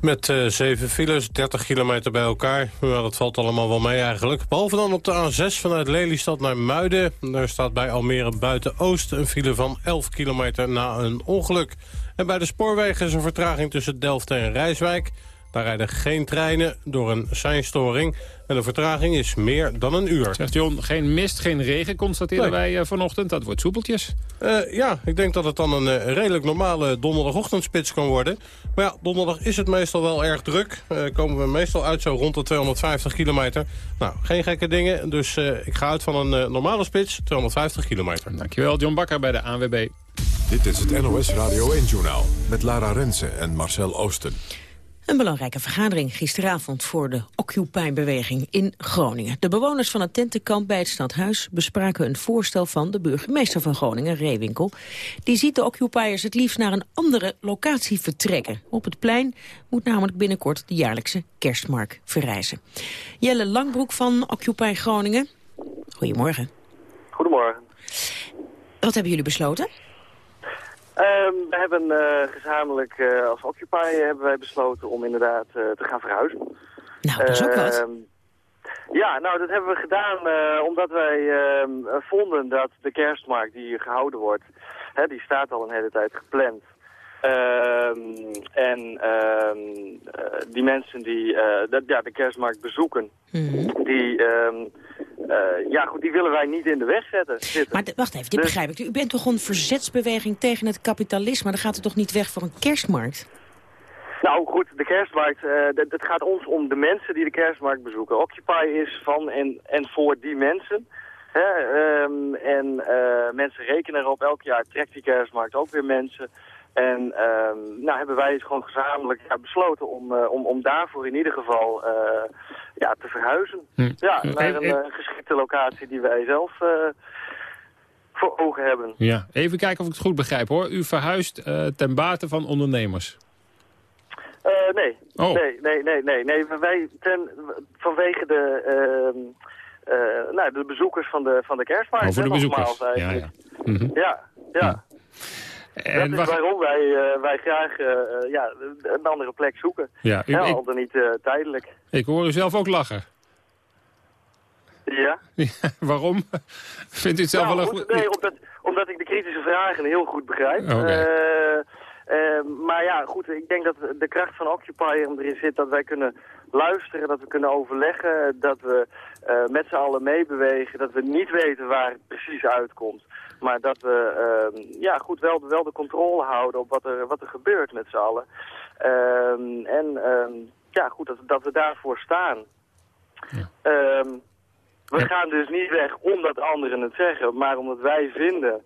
Speaker 31: Met uh, zeven files, 30 kilometer bij elkaar. Ja, dat valt allemaal wel mee eigenlijk. Behalve dan op de A6 vanuit Lelystad naar Muiden. Daar staat bij Almere Buiten-Oost een file van 11 kilometer na een ongeluk. En bij de spoorwegen is een vertraging tussen Delft en Rijswijk. Daar rijden geen treinen door een seinstoring. En de vertraging is meer dan een uur.
Speaker 4: Zegt John, geen mist, geen regen, constateren wij uh, vanochtend. Dat wordt soepeltjes.
Speaker 31: Uh, ja, ik denk dat het dan een uh, redelijk normale donderdagochtendspits kan worden. Maar ja, donderdag is het meestal wel erg druk. komen we meestal uit zo rond de 250 kilometer. Nou, geen gekke dingen. Dus ik ga uit van een normale spits, 250 kilometer.
Speaker 4: Dankjewel, John Bakker bij de ANWB.
Speaker 52: Dit is het NOS Radio 1-journaal met Lara Rensen en Marcel Oosten.
Speaker 5: Een belangrijke vergadering gisteravond voor de Occupy-beweging in Groningen. De bewoners van het tentenkamp bij het stadhuis bespraken een voorstel van de burgemeester van Groningen, Reewinkel. Die ziet de Occupiers het liefst naar een andere locatie vertrekken. Op het plein moet namelijk binnenkort de jaarlijkse kerstmarkt verrijzen. Jelle Langbroek van Occupy Groningen. Goedemorgen.
Speaker 53: Goedemorgen.
Speaker 5: Wat hebben jullie besloten?
Speaker 53: Um, we hebben uh, gezamenlijk uh, als Occupy hebben wij besloten om inderdaad uh, te gaan verhuizen.
Speaker 5: Nou, dat is ook wat.
Speaker 53: Ehm, ja, nou dat hebben we gedaan omdat wij ehm, vonden dat de kerstmarkt die hier gehouden wordt, hè, die staat al een hele tijd gepland. En die mensen die dat, ja, de kerstmarkt bezoeken,
Speaker 5: hmm.
Speaker 53: die uh, ja, goed, die willen wij niet in de weg zetten. Zitten.
Speaker 5: Maar wacht even, dit dus... begrijp ik. U bent toch een verzetsbeweging tegen het kapitalisme? Dan gaat het toch niet weg voor een kerstmarkt?
Speaker 53: Nou goed, de kerstmarkt, uh, het gaat ons om de mensen die de kerstmarkt bezoeken. Occupy is van en, en voor die mensen. Hè? Um, en uh, mensen rekenen erop, elk jaar trekt die kerstmarkt ook weer mensen. En um, nou hebben wij het gewoon gezamenlijk ja, besloten om, uh, om, om daarvoor in ieder geval uh, ja, te verhuizen. Hm. Ja, naar een uh, geschikte locatie die wij zelf voor ogen hebben.
Speaker 4: Ja, even kijken of ik het goed begrijp hoor. U verhuist ten bate van ondernemers?
Speaker 53: nee.
Speaker 4: Oh.
Speaker 53: nee, nee, nee, nee, nee. Wij ten, vanwege de, ehm, nou, de bezoekers van de, van de kerstmarkt.
Speaker 4: Oh, voor de bezoekers.
Speaker 53: Ja,
Speaker 4: ja.
Speaker 53: Mm -hmm. ja, ja. En dat is waarom wij, uh, wij graag uh, ja, een andere plek zoeken.
Speaker 4: Ja,
Speaker 53: u, ja, al dan niet uh, tijdelijk.
Speaker 4: Ik hoor u zelf ook lachen.
Speaker 53: Ja?
Speaker 4: waarom? Vindt u het zelf
Speaker 53: nou,
Speaker 4: wel een
Speaker 53: goed? Nee, omdat, omdat ik de kritische vragen heel goed begrijp.
Speaker 4: Okay.
Speaker 53: maar ja, goed, ik denk dat de kracht van Occupy erin zit dat wij kunnen luisteren, dat we kunnen overleggen, dat we met z'n allen meebewegen, dat we niet weten waar het precies uitkomt. Maar dat we uh, ja, goed wel, wel de controle houden op wat er, wat er gebeurt met z'n allen. Uh, en uh, ja, goed, dat, dat we daarvoor staan.
Speaker 4: Ja.
Speaker 53: Ehm, we gaan dus niet weg omdat anderen het zeggen, maar omdat wij vinden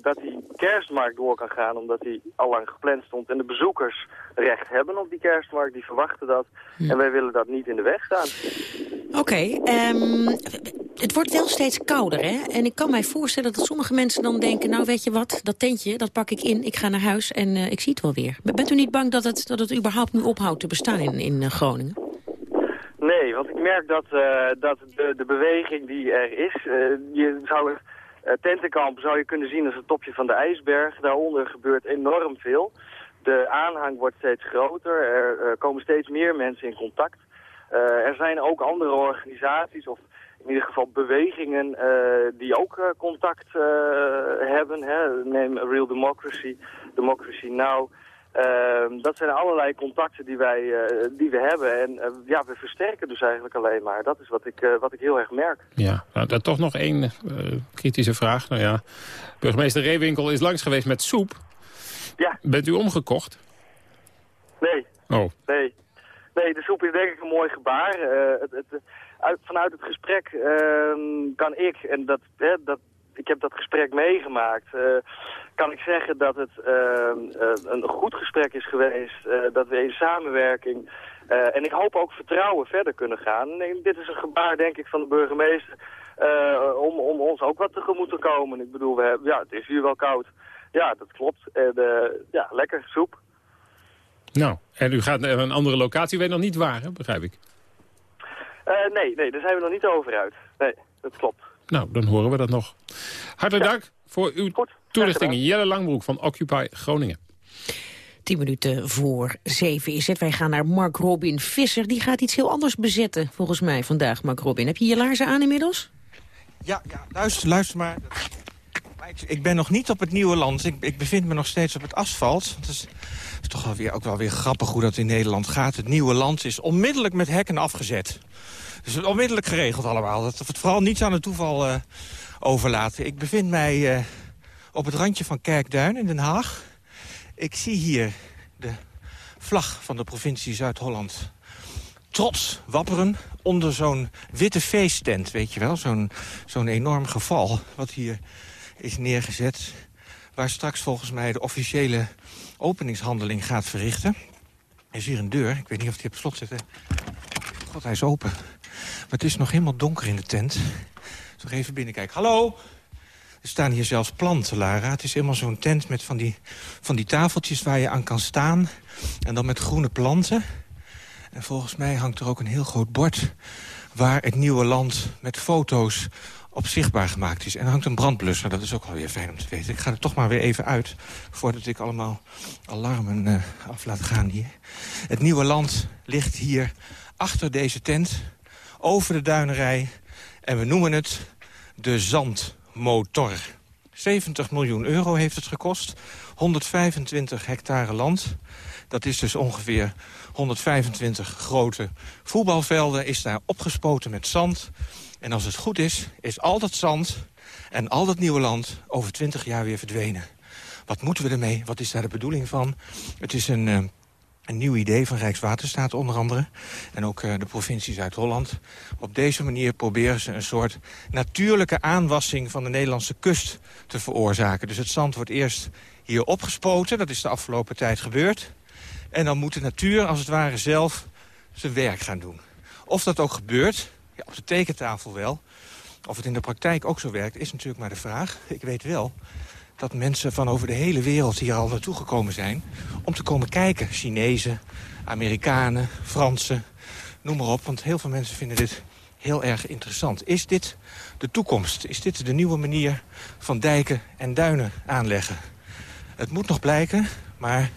Speaker 53: dat die kerstmarkt door kan gaan, omdat die al lang gepland stond. En de bezoekers recht hebben op die kerstmarkt, die verwachten dat. En wij willen dat niet in de weg staan.
Speaker 5: Oké, okay, um, het wordt wel steeds kouder, hè? En ik kan mij voorstellen dat sommige mensen dan denken... nou, weet je wat, dat tentje, dat pak ik in, ik ga naar huis en uh, ik zie het wel weer. Bent u niet bang dat het, dat het überhaupt nu ophoudt te bestaan in, in uh, Groningen?
Speaker 53: Nee, want ik merk dat, uh, dat de, de beweging die er is... je zou tentenkamp zou je kunnen zien als het topje van de ijsberg. Daaronder gebeurt enorm veel. De aanhang wordt steeds groter. Er uh, komen steeds meer mensen in contact. Uh, er zijn ook andere organisaties of in ieder geval bewegingen die ook contact hebben. Hè. Neem Real Democracy, Democracy Now... Uh, dat zijn allerlei contacten die, wij, uh, die we hebben. En uh, ja, we versterken dus eigenlijk alleen maar. Dat is wat ik, wat ik heel erg merk.
Speaker 4: Ja, nou, dan toch nog één kritische vraag. Nou ja, burgemeester Reewinkel is langs geweest met soep.
Speaker 53: Ja.
Speaker 4: Bent u omgekocht?
Speaker 53: Nee.
Speaker 4: Oh.
Speaker 53: Nee. Nee, de soep is denk ik een mooi gebaar. Het, het, uit, vanuit het gesprek ehm, kan ik, en dat, dat, ik heb dat gesprek meegemaakt kan ik zeggen dat het uh, een goed gesprek is geweest, dat we in samenwerking en ik hoop ook vertrouwen verder kunnen gaan. Nee, dit is een gebaar, denk ik, van de burgemeester om, om ons ook wat tegemoet te komen. Ik bedoel, we hebben, ja, het is hier wel koud. Ja, dat klopt. En, ja, lekker, soep.
Speaker 4: Nou, en u gaat naar een andere locatie, weet nog niet waar, hè, begrijp ik?
Speaker 53: nee, nee, daar zijn we nog niet over uit. Nee, dat klopt.
Speaker 4: Nou, dan horen we dat nog. Hartelijk ja. dank voor uw
Speaker 53: Goed,
Speaker 4: toelichtingen. Jelle Langbroek van Occupy Groningen.
Speaker 5: Tien minuten voor zeven is het. Wij gaan naar Mark Robin Visser. Die gaat iets heel anders bezetten, volgens mij, vandaag, Mark Robin. Heb je je laarzen aan inmiddels?
Speaker 27: Ja, ja luister, luister maar. maar ik, ik, ben nog niet op het nieuwe land. Ik, ik bevind me nog steeds op het asfalt. Het is, is toch wel weer, ook wel weer grappig hoe dat in Nederland gaat. Het nieuwe land is onmiddellijk met hekken afgezet. Dus onmiddellijk geregeld allemaal. Dat het vooral niets aan het toeval uh, overlaten. Ik bevind mij uh, op het randje van Kerkduin in Den Haag. Ik zie hier de vlag van de provincie Zuid-Holland trots wapperen onder zo'n witte feesttent, weet je wel. Zo'n zo'n enorm geval wat hier is neergezet. Waar straks volgens mij de officiële openingshandeling gaat verrichten. Er is hier een deur, ik weet niet of die op slot zit. God, hij is open. Maar het is nog helemaal donker in de tent. Nog even binnenkijken. Hallo! Er staan hier zelfs planten, Lara. Het is helemaal zo'n tent met van die, van die tafeltjes waar je aan kan staan. En dan met groene planten. En volgens mij hangt er ook een heel groot bord... waar het nieuwe land met foto's op zichtbaar gemaakt is. En er hangt een brandblusser, dat is ook wel weer fijn om te weten. Ik ga er toch maar weer even uit, voordat ik allemaal alarmen uh, af laat gaan hier. Het nieuwe land ligt hier achter deze tent, over de duinerij. En we noemen het de Zandmotor. 70 miljoen euro heeft het gekost. 125 hectare land. Dat is dus ongeveer 125 grote voetbalvelden. Is daar opgespoten met zand. En als het goed is, is al dat zand en al dat nieuwe land over 20 jaar weer verdwenen. Wat moeten we ermee? Wat is daar de bedoeling van? Het is een, uh, een nieuw idee van Rijkswaterstaat onder andere. En ook uh, de provincie Zuid-Holland. Op deze manier proberen ze een soort natuurlijke aanwassing van de Nederlandse kust te veroorzaken. Dus het zand wordt eerst hier opgespoten. Dat is de afgelopen tijd gebeurd. En dan moet de natuur als het ware zelf zijn werk gaan doen. Of dat ook gebeurt, ja, op de tekentafel wel. Of het in de praktijk ook zo werkt, is natuurlijk maar de vraag. Ik weet wel dat mensen van over de hele wereld hier al naartoe gekomen zijn... om te komen kijken. Chinezen, Amerikanen, Fransen, noem maar op. Want heel veel mensen vinden dit heel erg interessant. Is dit de toekomst? Is dit de nieuwe manier van dijken en duinen aanleggen? Het moet nog blijken, maar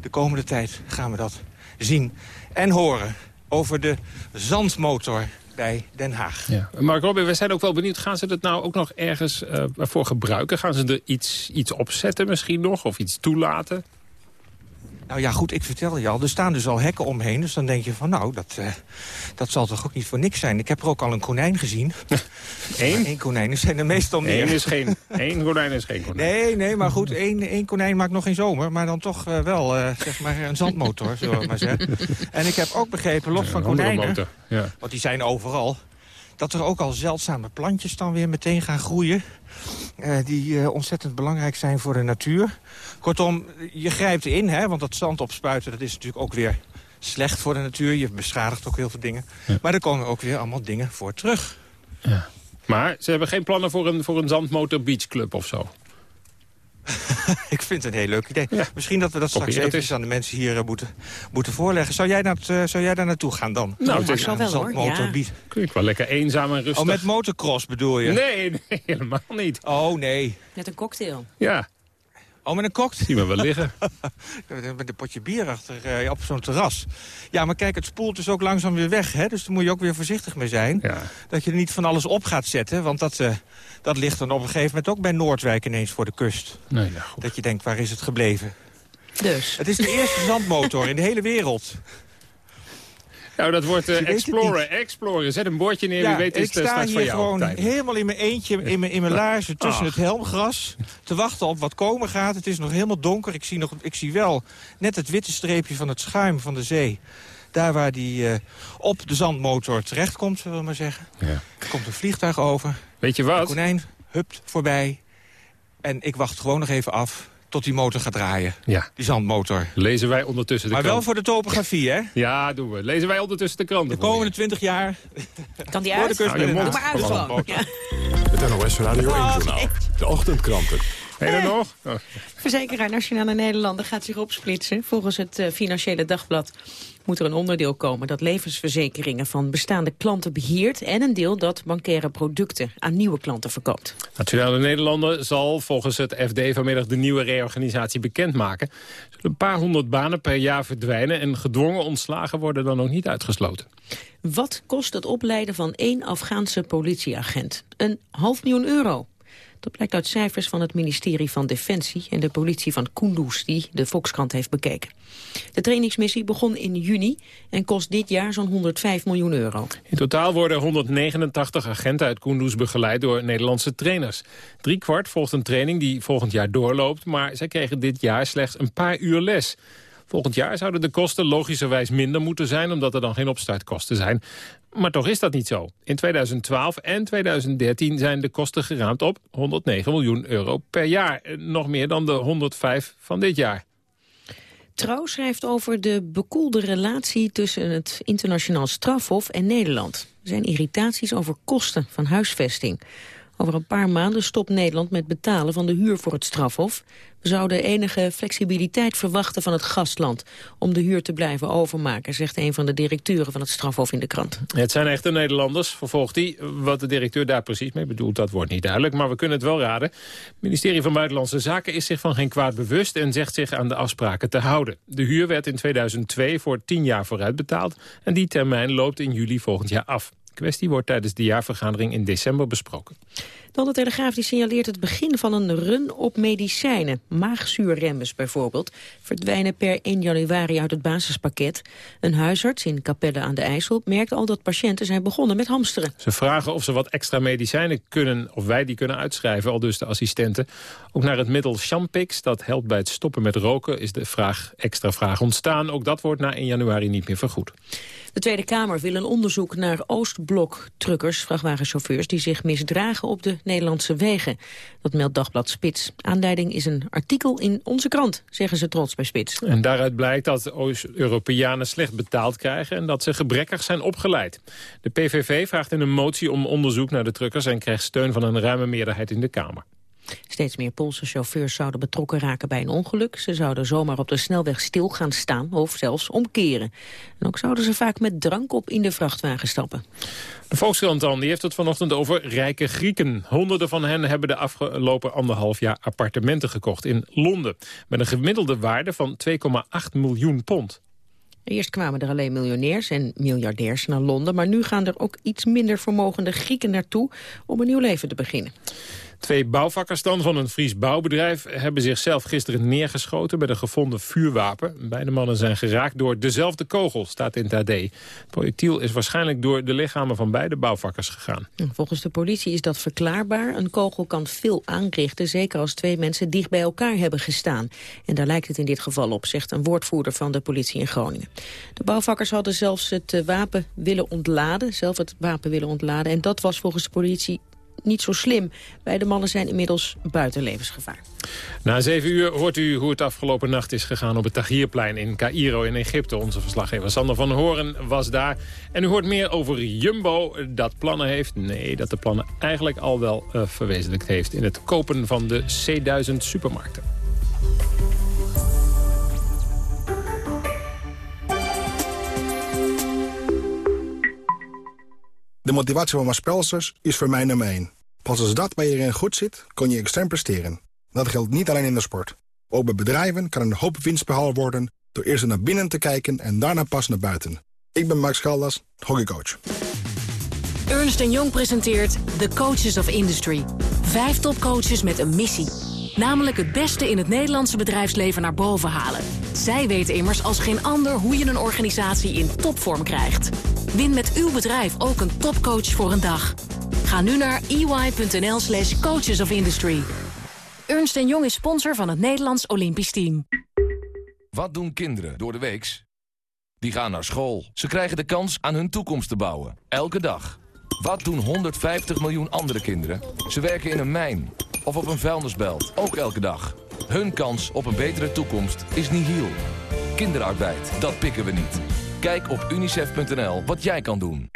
Speaker 27: de komende tijd gaan we dat zien en horen over de zandmotor bij Den Haag.
Speaker 4: Ja. Mark Robin, we zijn ook wel benieuwd, gaan ze dat nou ook nog ergens uh, voor gebruiken? Gaan ze er iets, iets opzetten misschien nog, of iets toelaten?
Speaker 27: Nou ja, goed, ik vertel je al, er staan dus al hekken omheen. Dus dan denk je van, nou, dat, uh, dat zal toch ook niet voor niks zijn. Ik heb er ook al een konijn gezien.
Speaker 4: Eén?
Speaker 27: Eén konijn, er zijn er meestal meer.
Speaker 4: Eén is geen, één konijn is geen konijn.
Speaker 27: Nee, nee, maar goed, één, één konijn maakt nog geen zomer. Maar dan toch uh, wel, uh, zeg maar, een zandmotor, zullen we maar zeggen. En ik heb ook begrepen, los van konijnen,
Speaker 4: ja.
Speaker 27: want die zijn overal... dat er ook al zeldzame plantjes dan weer meteen gaan groeien... Uh, die uh, ontzettend belangrijk zijn voor de natuur. Kortom, je grijpt in, hè, want dat zand opspuiten... dat is natuurlijk ook weer slecht voor de natuur. Je beschadigt ook heel veel dingen. Ja. Maar er komen ook weer allemaal dingen voor terug.
Speaker 4: Ja. Maar ze hebben geen plannen voor een, voor een zandmotor beachclub of zo?
Speaker 27: ik vind het een heel leuk idee. Ja. Misschien dat we dat straks even is. aan de mensen hier uh, moeten, moeten voorleggen. Zou jij, dat, uh, zou jij daar naartoe gaan dan?
Speaker 5: Nou, het is wel hoor. Ja.
Speaker 4: Klinkt wel lekker eenzaam en rustig.
Speaker 27: Oh, met motocross bedoel je?
Speaker 4: Nee, nee helemaal niet.
Speaker 27: Oh, nee.
Speaker 5: Met een cocktail.
Speaker 4: Ja.
Speaker 27: Oh, met een cocktail?
Speaker 4: Zie maar wel liggen.
Speaker 27: met een potje bier achter uh, op zo'n terras. Ja, maar kijk, het spoelt dus ook langzaam weer weg. Hè? Dus daar moet je ook weer voorzichtig mee zijn.
Speaker 4: Ja.
Speaker 27: Dat je er niet van alles op gaat zetten. Want dat, uh, dat ligt dan op een gegeven moment ook bij Noordwijk ineens voor de kust.
Speaker 4: Nee, ja, goed.
Speaker 27: Dat je denkt, waar is het gebleven?
Speaker 5: Dus.
Speaker 27: Het is de eerste zandmotor in de hele wereld.
Speaker 4: Nou, dat wordt uh, Explorer. Explorer. Zet een bordje neer,
Speaker 27: ja,
Speaker 4: wie weet is
Speaker 27: ik sta hier gewoon
Speaker 4: tijd.
Speaker 27: helemaal in mijn eentje, in mijn, in mijn laarzen tussen
Speaker 4: Ach.
Speaker 27: het helmgras... te wachten op wat komen gaat. Het is nog helemaal donker. Ik zie, nog, ik zie wel net het witte streepje van het schuim van de zee. Daar waar die uh, op de zandmotor terechtkomt, zullen we maar zeggen.
Speaker 4: Ja.
Speaker 27: Er komt een vliegtuig over.
Speaker 4: Weet je wat?
Speaker 27: De konijn hupt voorbij. En ik wacht gewoon nog even af tot die motor gaat draaien.
Speaker 4: Ja.
Speaker 27: Die zandmotor.
Speaker 4: Lezen wij ondertussen de
Speaker 27: maar
Speaker 4: krant.
Speaker 27: wel voor de topografie, hè?
Speaker 4: Ja, doen we. Lezen wij ondertussen de krant.
Speaker 27: De komende 20 jaar.
Speaker 5: Kan die
Speaker 27: Voor de
Speaker 5: uit?
Speaker 27: kust
Speaker 4: Nou,
Speaker 5: maar uit gewoon. Ja.
Speaker 52: Het NOS Radio 1-journaal. De ochtendkranten.
Speaker 4: Je er nog? Oh.
Speaker 5: Verzekeraar Nationale Nederlanden gaat zich opsplitsen. Volgens het uh, Financiële Dagblad moet er een onderdeel komen dat levensverzekeringen van bestaande klanten beheert en een deel dat bankaire producten aan nieuwe klanten verkoopt.
Speaker 4: Nationale Nederlanden zal volgens het FD vanmiddag de nieuwe reorganisatie bekendmaken. Zullen een paar honderd banen per jaar verdwijnen en gedwongen ontslagen worden dan ook niet uitgesloten.
Speaker 5: Wat kost het opleiden van één Afghaanse politieagent? Een half miljoen euro. Dat blijkt uit cijfers van het ministerie van Defensie en de politie van Kunduz die de Volkskrant heeft bekeken. De trainingsmissie begon in juni en kost dit jaar zo'n 105 miljoen euro.
Speaker 4: In totaal worden 189 agenten uit Kunduz begeleid door Nederlandse trainers. Drie kwart volgt een training die volgend jaar doorloopt, maar zij kregen dit jaar slechts een paar uur les. Volgend jaar zouden de kosten logischerwijs minder moeten zijn... omdat er dan geen opstartkosten zijn. Maar toch is dat niet zo. In 2012 en 2013 zijn de kosten geraamd op 109 miljoen euro per jaar. Nog meer dan de 105 van dit jaar.
Speaker 5: Trouw schrijft over de bekoelde relatie tussen het internationaal strafhof en Nederland. Er zijn irritaties over kosten van huisvesting. Over een paar maanden stopt Nederland met betalen van de huur voor het strafhof. We zouden enige flexibiliteit verwachten van het gastland... om de huur te blijven overmaken, zegt een van de directeuren van het strafhof in de krant.
Speaker 4: Het zijn echte Nederlanders, vervolgt hij. Wat de directeur daar precies mee bedoelt, dat wordt niet duidelijk. Maar we kunnen het wel raden. Het ministerie van Buitenlandse Zaken is zich van geen kwaad bewust... en zegt zich aan de afspraken te houden. De huur werd in 2002 voor tien jaar vooruit betaald... en die termijn loopt in juli volgend jaar af kwestie wordt tijdens de jaarvergadering in december besproken.
Speaker 5: Dan de Telegraaf die signaleert het begin van een run op medicijnen. Maagzuurremmers bijvoorbeeld verdwijnen per 1 januari uit het basispakket. Een huisarts in Capelle aan de IJssel merkt al dat patiënten zijn begonnen met hamsteren.
Speaker 4: Ze vragen of ze wat extra medicijnen kunnen, of wij die kunnen uitschrijven, al dus de assistenten. Ook naar het middel Champix, dat helpt bij het stoppen met roken, is de vraag, extra vraag ontstaan. Ook dat wordt na 1 januari niet meer vergoed.
Speaker 5: De Tweede Kamer wil een onderzoek naar Oostblok-truckers, vrachtwagenchauffeurs... die zich misdragen op de Nederlandse wegen. Dat meldt Dagblad Spits. Aanleiding is een artikel in onze krant, zeggen ze trots bij Spits.
Speaker 4: En daaruit blijkt dat Oost-Europeanen slecht betaald krijgen... en dat ze gebrekkig zijn opgeleid. De PVV vraagt in een motie om onderzoek naar de truckers... en krijgt steun van een ruime meerderheid in de Kamer.
Speaker 5: Steeds meer Poolse chauffeurs zouden betrokken raken bij een ongeluk. Ze zouden zomaar op de snelweg stil gaan staan of zelfs omkeren. En ook zouden ze vaak met drank op in de vrachtwagen stappen.
Speaker 4: De Volkskrant dan, die heeft het vanochtend over rijke Grieken. Honderden van hen hebben de afgelopen anderhalf jaar appartementen gekocht in Londen. Met een gemiddelde waarde van 2,8 miljoen pond.
Speaker 5: Eerst kwamen er alleen miljonairs en miljardairs naar Londen... maar nu gaan er ook iets minder vermogende Grieken naartoe om een nieuw leven te beginnen.
Speaker 4: Twee bouwvakkers dan van een Fries bouwbedrijf hebben zichzelf gisteren neergeschoten met een gevonden vuurwapen. Beide mannen zijn geraakt door dezelfde kogel, staat in het AD. Het projectiel is waarschijnlijk door de lichamen van beide bouwvakkers gegaan.
Speaker 5: Volgens de politie is dat verklaarbaar. Een kogel kan veel aanrichten, zeker als twee mensen dicht bij elkaar hebben gestaan. En daar lijkt het in dit geval op, zegt een woordvoerder van de politie in Groningen. De bouwvakkers hadden zelfs het eh, wapen willen ontladen, zelf het wapen willen ontladen. En dat was volgens de politie niet zo slim. Beide mannen zijn inmiddels buiten levensgevaar.
Speaker 4: Na zeven uur hoort u hoe het afgelopen nacht is gegaan op het Tahrirplein in Cairo in Egypte. Onze verslaggever Sander van Horen was daar. En u hoort meer over Jumbo dat plannen heeft. Nee, dat de plannen eigenlijk al wel uh, verwezenlijkt heeft in het kopen van de C1000 supermarkten.
Speaker 54: De motivatie van mijn spelsers is voor mij nummer 1. Pas als dat bij iedereen goed zit, kun je extern presteren. Dat geldt niet alleen in de sport. Ook bij bedrijven kan een hoop winst behaald worden... door eerst naar binnen te kijken en daarna pas naar buiten. Ik ben Max Caldas, hockeycoach.
Speaker 55: Ernst Jong presenteert The Coaches of Industry. Vijf topcoaches met een missie. Namelijk het beste in het Nederlandse bedrijfsleven naar boven halen. Zij weten immers als geen ander hoe je een organisatie in topvorm krijgt. Win met uw bedrijf ook een topcoach voor een dag. Ga nu naar ey.nl slash coaches of industry. Ernst Jong is sponsor van het Nederlands Olympisch Team.
Speaker 56: Wat doen kinderen door de weeks? Die gaan naar school. Ze krijgen de kans aan hun toekomst te bouwen. Elke dag. Wat doen 150 miljoen andere kinderen? Ze werken in een mijn of op een vuilnisbelt. Ook elke dag. Hun kans op een betere toekomst is nihil. Kinderarbeid, dat pikken we niet. Kijk op unicef.nl wat jij kan doen.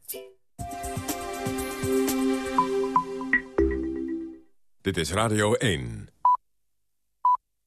Speaker 3: Dit is Radio 1.